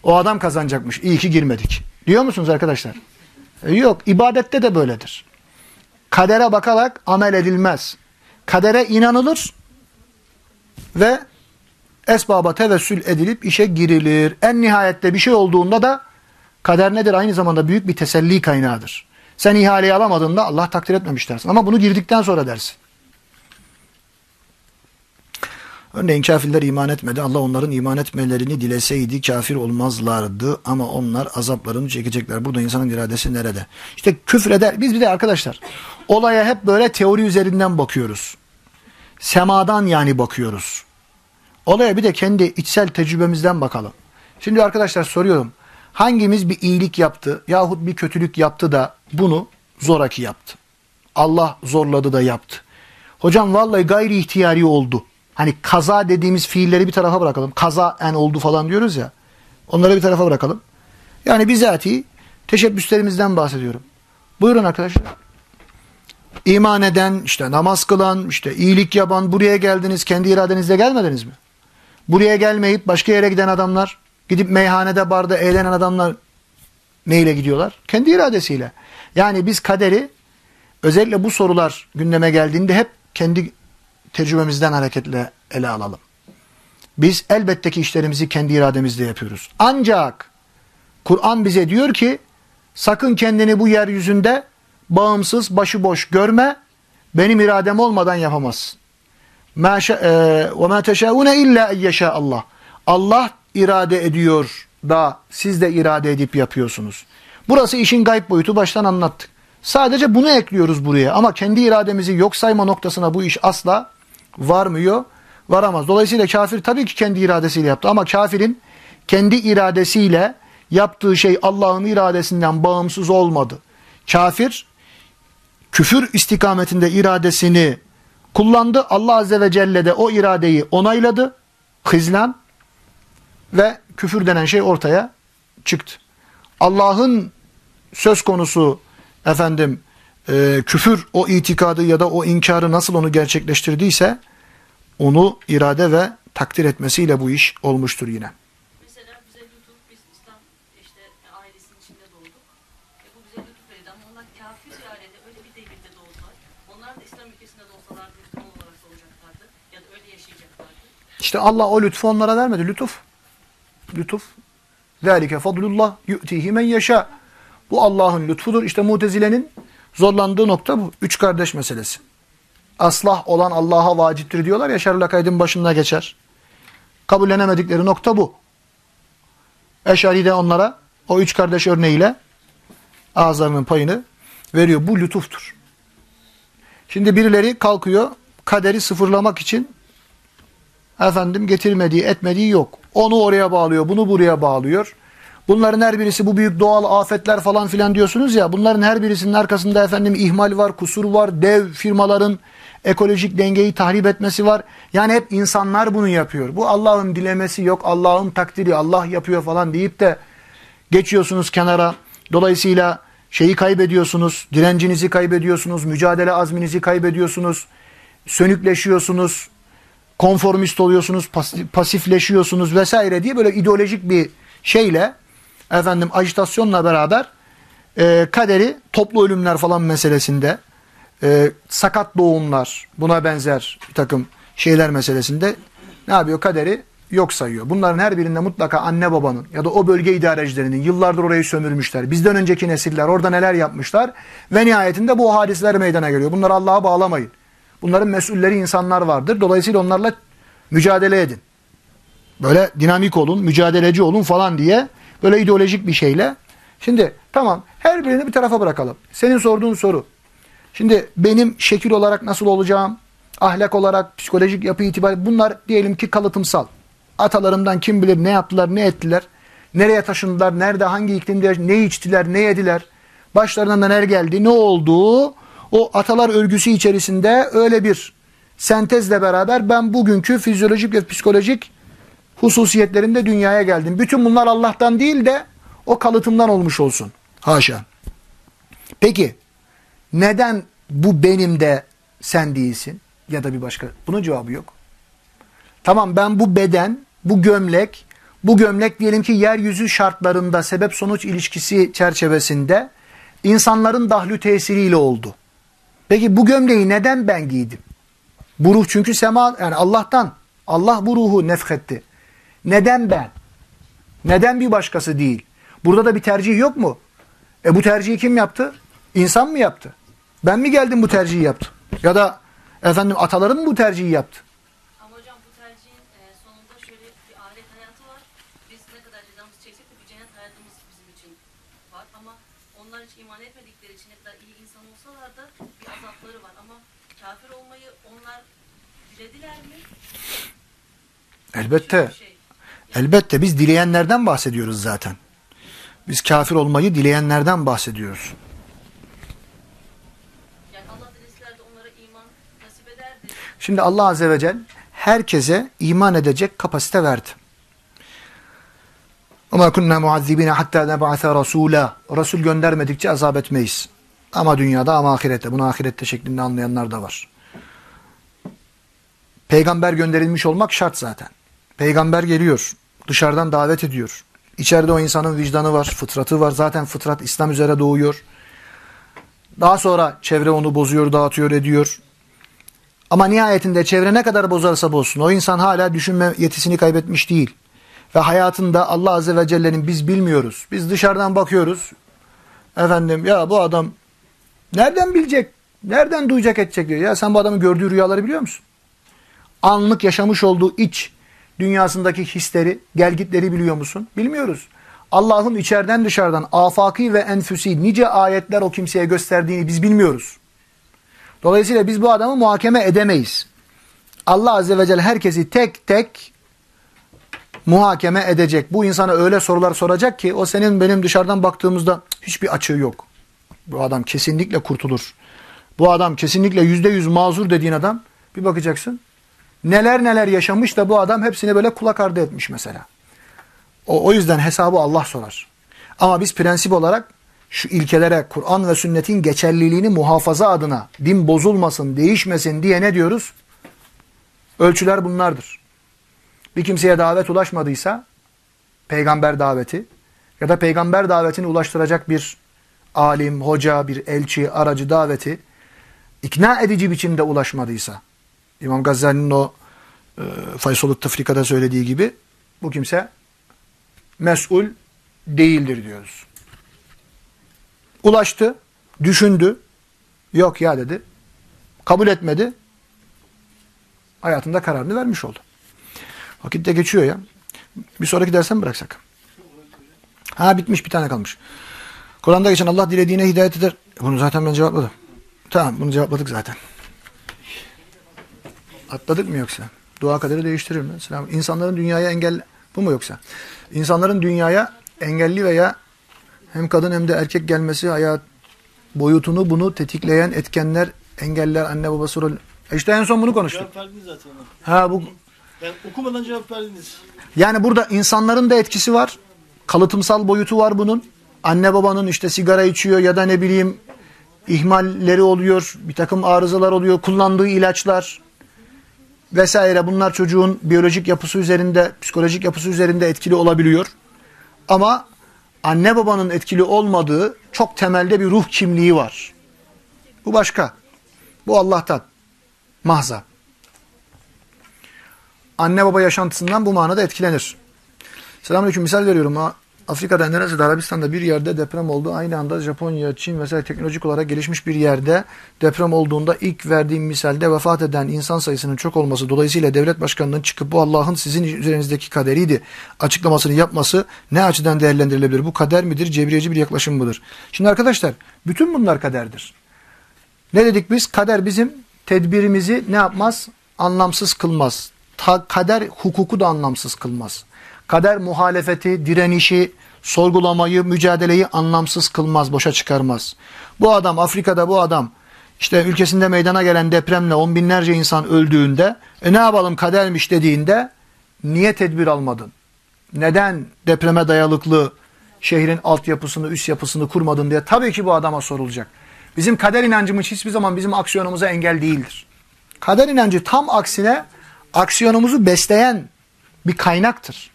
o adam kazanacakmış. İyi ki girmedik. Diyor musunuz arkadaşlar? E yok. ibadette de böyledir. Kadere bakarak amel edilmez. Kadere inanılır ve esbaba tevessül edilip işe girilir. En nihayette bir şey olduğunda da kader nedir? Aynı zamanda büyük bir teselli kaynağıdır. Sen ihaleyi alamadığında Allah takdir etmemiş dersin. Ama bunu girdikten sonra dersin. Örneğin kafirler iman etmedi. Allah onların iman etmelerini dileseydi kafir olmazlardı ama onlar azaplarını çekecekler. Burada insanın iradesi nerede? İşte küfreder. Biz bir de arkadaşlar olaya hep böyle teori üzerinden bakıyoruz. Semadan yani bakıyoruz. Olaya bir de kendi içsel tecrübemizden bakalım. Şimdi arkadaşlar soruyorum. Hangimiz bir iyilik yaptı yahut bir kötülük yaptı da bunu zoraki yaptı? Allah zorladı da yaptı. Hocam vallahi gayri ihtiyari oldu. Hani kaza dediğimiz fiilleri bir tarafa bırakalım. Kaza en oldu falan diyoruz ya. Onları bir tarafa bırakalım. Yani bizatihi teşebbüslerimizden bahsediyorum. Buyurun arkadaşlar. İman eden, işte namaz kılan, işte iyilik yapan buraya geldiniz. Kendi iradenizle gelmediniz mi? Buraya gelmeyip başka yere giden adamlar, gidip meyhanede, barda eğlenen adamlar neyle gidiyorlar? Kendi iradesiyle. Yani biz kaderi özellikle bu sorular gündeme geldiğinde hep kendi tecrübemizden hareketle ele alalım. Biz elbette ki işlerimizi kendi irademizle yapıyoruz. Ancak Kur'an bize diyor ki sakın kendini bu yeryüzünde bağımsız, başıboş görme. Benim iradem olmadan yapamazsın. وَمَا تَشَاءُونَ اِلَّا اَيَّشَاءَ Allah. Allah irade ediyor da siz de irade edip yapıyorsunuz. Burası işin gayb boyutu baştan anlattık. Sadece bunu ekliyoruz buraya ama kendi irademizi yok sayma noktasına bu iş asla varmıyor, varamaz. Dolayısıyla kafir tabii ki kendi iradesiyle yaptı ama kafirin kendi iradesiyle yaptığı şey Allah'ın iradesinden bağımsız olmadı. Kafir küfür istikametinde iradesini kullandı. Allah Azze ve Celle de o iradeyi onayladı. Hizlan ve küfür denen şey ortaya çıktı. Allah'ın söz konusu efendim e, küfür o itikadı ya da o inkarı nasıl onu gerçekleştirdiyse onu irade ve takdir etmesiyle bu iş olmuştur yine. Mesela bize lütuf, biz İslam işte ailesinin içinde doğduk. E bu bize lütuf verildi ama onlar kafir bir ailede öyle bir devirde doğdular. Onlar da İslam ülkesinde doğsalardı Müslüman olarak doğacaklardı. Ya da öyle yaşayacaklardı. İşte Allah o lütfu onlara vermedi. Lütuf lütuf. Zalike fadlullah yu'tihi men yeşâ. Bu Allah'ın lütfudur. İşte Mutezile'nin zorlandığı nokta bu. Üç kardeş meselesi. Aslah olan Allah'a vaciptir diyorlar ya Şerlak Aydın başında geçer. Kabullenemedikleri nokta bu. Eşari de onlara o üç kardeş örneğiyle ağızlarının payını veriyor. Bu lütuftur. Şimdi birileri kalkıyor kaderi sıfırlamak için efendim getirmediği etmediği yok. Onu oraya bağlıyor, bunu buraya bağlıyor. Bunların her birisi bu büyük doğal afetler falan filan diyorsunuz ya. Bunların her birisinin arkasında efendim ihmal var, kusur var, dev firmaların ekolojik dengeyi tahrip etmesi var. Yani hep insanlar bunu yapıyor. Bu Allah'ın dilemesi yok, Allah'ın takdiri, Allah yapıyor falan deyip de geçiyorsunuz kenara. Dolayısıyla şeyi kaybediyorsunuz, direncinizi kaybediyorsunuz, mücadele azminizi kaybediyorsunuz, sönükleşiyorsunuz, konformist oluyorsunuz, pasifleşiyorsunuz vesaire diye böyle ideolojik bir şeyle efendim ajitasyonla beraber e, kaderi toplu ölümler falan meselesinde e, sakat doğumlar buna benzer bir takım şeyler meselesinde ne yapıyor? Kaderi yok sayıyor. Bunların her birinde mutlaka anne babanın ya da o bölge idarecilerinin yıllardır orayı sömürmüşler. Bizden önceki nesiller orada neler yapmışlar ve nihayetinde bu hadisler meydana geliyor. Bunları Allah'a bağlamayın. Bunların mesulleri insanlar vardır. Dolayısıyla onlarla mücadele edin. Böyle dinamik olun, mücadeleci olun falan diye böyle ideolojik bir şeyle. Şimdi tamam her birini bir tarafa bırakalım. Senin sorduğun soru. Şimdi benim şekil olarak nasıl olacağım, ahlak olarak, psikolojik yapı itibariyle bunlar diyelim ki kalıtımsal. Atalarımdan kim bilir ne yaptılar, ne ettiler, nereye taşındılar, nerede, hangi iklimde, ne içtiler, ne yediler, başlarına neler geldi, ne oldu, o atalar örgüsü içerisinde öyle bir sentezle beraber ben bugünkü fizyolojik ve psikolojik hususiyetlerinde dünyaya geldim. Bütün bunlar Allah'tan değil de o kalıtımdan olmuş olsun. Haşa. Peki neden bu benim de sen değilsin ya da bir başka? Bunun cevabı yok. Tamam ben bu beden, bu gömlek, bu gömlek diyelim ki yeryüzü şartlarında sebep sonuç ilişkisi çerçevesinde insanların dahlü tesiriyle oldu. Peki bu gömleği neden ben giydim? Bu ruh çünkü sema yani Allah'tan. Allah bu ruhu nefhetti. Neden ben? Neden bir başkası değil? Burada da bir tercih yok mu? E bu tercihi kim yaptı? İnsan mı yaptı? Ben mi geldim bu tercihi yaptım? Ya da efendim ataların mı bu tercihi yaptı? Ama hocam bu tercihin e, sonunda şöyle bir ahiret hayatı var. Biz ne kadar cezamızı çeksek de bir cennet hayatımız bizim için var. Ama onlar hiç iman etmedikleri için ne kadar iyi insan olsalar da bir azapları var. Ama kafir olmayı onlar dilediler mi? Elbette. Elbette biz dileyenlerden bahsediyoruz zaten. Biz kafir olmayı dileyenlerden bahsediyoruz. Şimdi Allah Azze ve Celle herkese iman edecek kapasite verdi. Ama kunna muazzibine hatta neb'ate rasula. Resul göndermedikçe azap etmeyiz. Ama dünyada ama ahirette. Bunu ahirette şeklinde anlayanlar da var. Peygamber gönderilmiş olmak şart zaten. Peygamber geliyor. Dışarıdan davet ediyor. İçeride o insanın vicdanı var, fıtratı var. Zaten fıtrat İslam üzere doğuyor. Daha sonra çevre onu bozuyor, dağıtıyor, ediyor. Ama nihayetinde çevre ne kadar bozarsa bozsun o insan hala düşünme yetisini kaybetmiş değil. Ve hayatında Allah Azze ve Celle'nin biz bilmiyoruz. Biz dışarıdan bakıyoruz. Efendim ya bu adam nereden bilecek? Nereden duyacak edecek diyor. Ya sen bu adamın gördüğü rüyaları biliyor musun? Anlık yaşamış olduğu iç dünyasındaki hisleri, gelgitleri biliyor musun? Bilmiyoruz. Allah'ın içeriden dışarıdan afaki ve enfüsi nice ayetler o kimseye gösterdiğini biz bilmiyoruz. Dolayısıyla biz bu adamı muhakeme edemeyiz. Allah Azze ve Celle herkesi tek tek muhakeme edecek. Bu insana öyle sorular soracak ki o senin benim dışarıdan baktığımızda hiçbir açığı yok. Bu adam kesinlikle kurtulur. Bu adam kesinlikle yüzde yüz mazur dediğin adam bir bakacaksın. Neler neler yaşamış da bu adam hepsini böyle kulak ardı etmiş mesela. O, o yüzden hesabı Allah sorar. Ama biz prensip olarak şu ilkelere, Kur'an ve sünnetin geçerliliğini muhafaza adına din bozulmasın, değişmesin diye ne diyoruz? Ölçüler bunlardır. Bir kimseye davet ulaşmadıysa peygamber daveti ya da peygamber davetini ulaştıracak bir alim, hoca, bir elçi, aracı daveti ikna edici biçimde ulaşmadıysa İmam Gazali'nin o e, Faysoluk Tafrika'da söylediği gibi bu kimse mesul değildir diyoruz. Ulaştı, düşündü, yok ya dedi, kabul etmedi, hayatında kararını vermiş oldu. Vakit de geçiyor ya. Bir sonraki derse mi bıraksak? Ha bitmiş bir tane kalmış. Kur'an'da geçen Allah dilediğine hidayet eder. Bunu zaten ben cevapladım. Tamam bunu cevapladık zaten. Atladık mı yoksa? Dua kaderi değiştirir mi? Selam. İnsanların dünyaya engel... Bu mu yoksa? İnsanların dünyaya engelli veya hem kadın hem de erkek gelmesi hayat boyutunu bunu tetikleyen etkenler, engeller, anne babası rol. E İşte en son bunu konuştuk. Cevap verdiniz zaten. Ha bu Yani okumadan cevap verdiniz. yani burada insanların da etkisi var. Kalıtımsal boyutu var bunun. Anne babanın işte sigara içiyor ya da ne bileyim ihmalleri oluyor, bir takım arızalar oluyor, kullandığı ilaçlar vesaire bunlar çocuğun biyolojik yapısı üzerinde, psikolojik yapısı üzerinde etkili olabiliyor. Ama anne babanın etkili olmadığı çok temelde bir ruh kimliği var. Bu başka. Bu Allah'tan. Mahza. Anne baba yaşantısından bu manada etkilenir. Selamünaleyküm. Misal veriyorum. Afrika'da Endonezya'da Arabistan'da bir yerde deprem oldu. Aynı anda Japonya, Çin vesaire teknolojik olarak gelişmiş bir yerde deprem olduğunda ilk verdiğim misalde vefat eden insan sayısının çok olması dolayısıyla devlet başkanının çıkıp bu Allah'ın sizin üzerinizdeki kaderiydi açıklamasını yapması ne açıdan değerlendirilebilir? Bu kader midir? Cebriyeci bir yaklaşım mıdır? Şimdi arkadaşlar bütün bunlar kaderdir. Ne dedik biz? Kader bizim tedbirimizi ne yapmaz? Anlamsız kılmaz. Ta, kader hukuku da anlamsız kılmaz. Kader muhalefeti, direnişi, sorgulamayı, mücadeleyi anlamsız kılmaz, boşa çıkarmaz. Bu adam Afrika'da bu adam işte ülkesinde meydana gelen depremle on binlerce insan öldüğünde e ne yapalım kadermiş dediğinde niye tedbir almadın? Neden depreme dayalıklı şehrin altyapısını, üst yapısını kurmadın diye tabii ki bu adama sorulacak. Bizim kader inancımız hiçbir zaman bizim aksiyonumuza engel değildir. Kader inancı tam aksine aksiyonumuzu besleyen bir kaynaktır.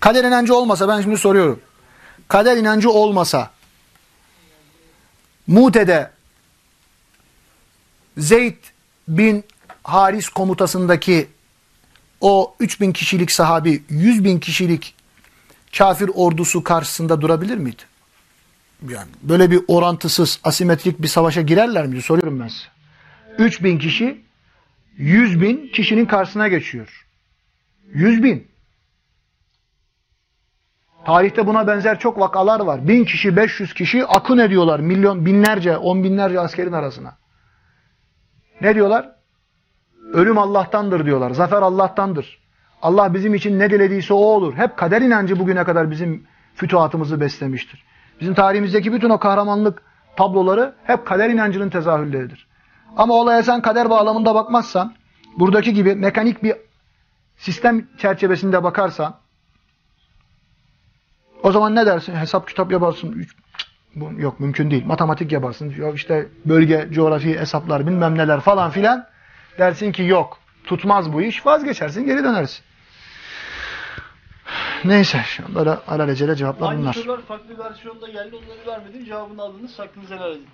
Kader inancı olmasa ben şimdi soruyorum. Kader inancı olmasa Mute'de Zeyd bin Haris komutasındaki o 3000 kişilik sahabi 100 bin kişilik kafir ordusu karşısında durabilir miydi? Yani böyle bir orantısız, asimetrik bir savaşa girerler miydi? Soruyorum ben size. 3000 kişi 100 bin kişinin karşısına geçiyor. 100 bin. Tarihte buna benzer çok vakalar var. Bin kişi, 500 kişi akın ediyorlar. Milyon, binlerce, on binlerce askerin arasına. Ne diyorlar? Ölüm Allah'tandır diyorlar. Zafer Allah'tandır. Allah bizim için ne dilediyse o olur. Hep kader inancı bugüne kadar bizim fütuhatımızı beslemiştir. Bizim tarihimizdeki bütün o kahramanlık tabloları hep kader inancının tezahürleridir. Ama olaya sen kader bağlamında bakmazsan, buradaki gibi mekanik bir sistem çerçevesinde bakarsan, o zaman ne dersin? Hesap kitap yaparsın. Üç- Bu, yok mümkün değil. Matematik yaparsın. Yok işte bölge, coğrafi hesaplar bilmem neler falan filan. Dersin ki yok. Tutmaz bu iş. Vazgeçersin geri dönersin. Neyse. Böyle alelacele cevaplar Aynı bunlar. sorular farklı versiyonda geldi. Onları vermedim. Cevabını aldınız. Hakkınızı helal edin.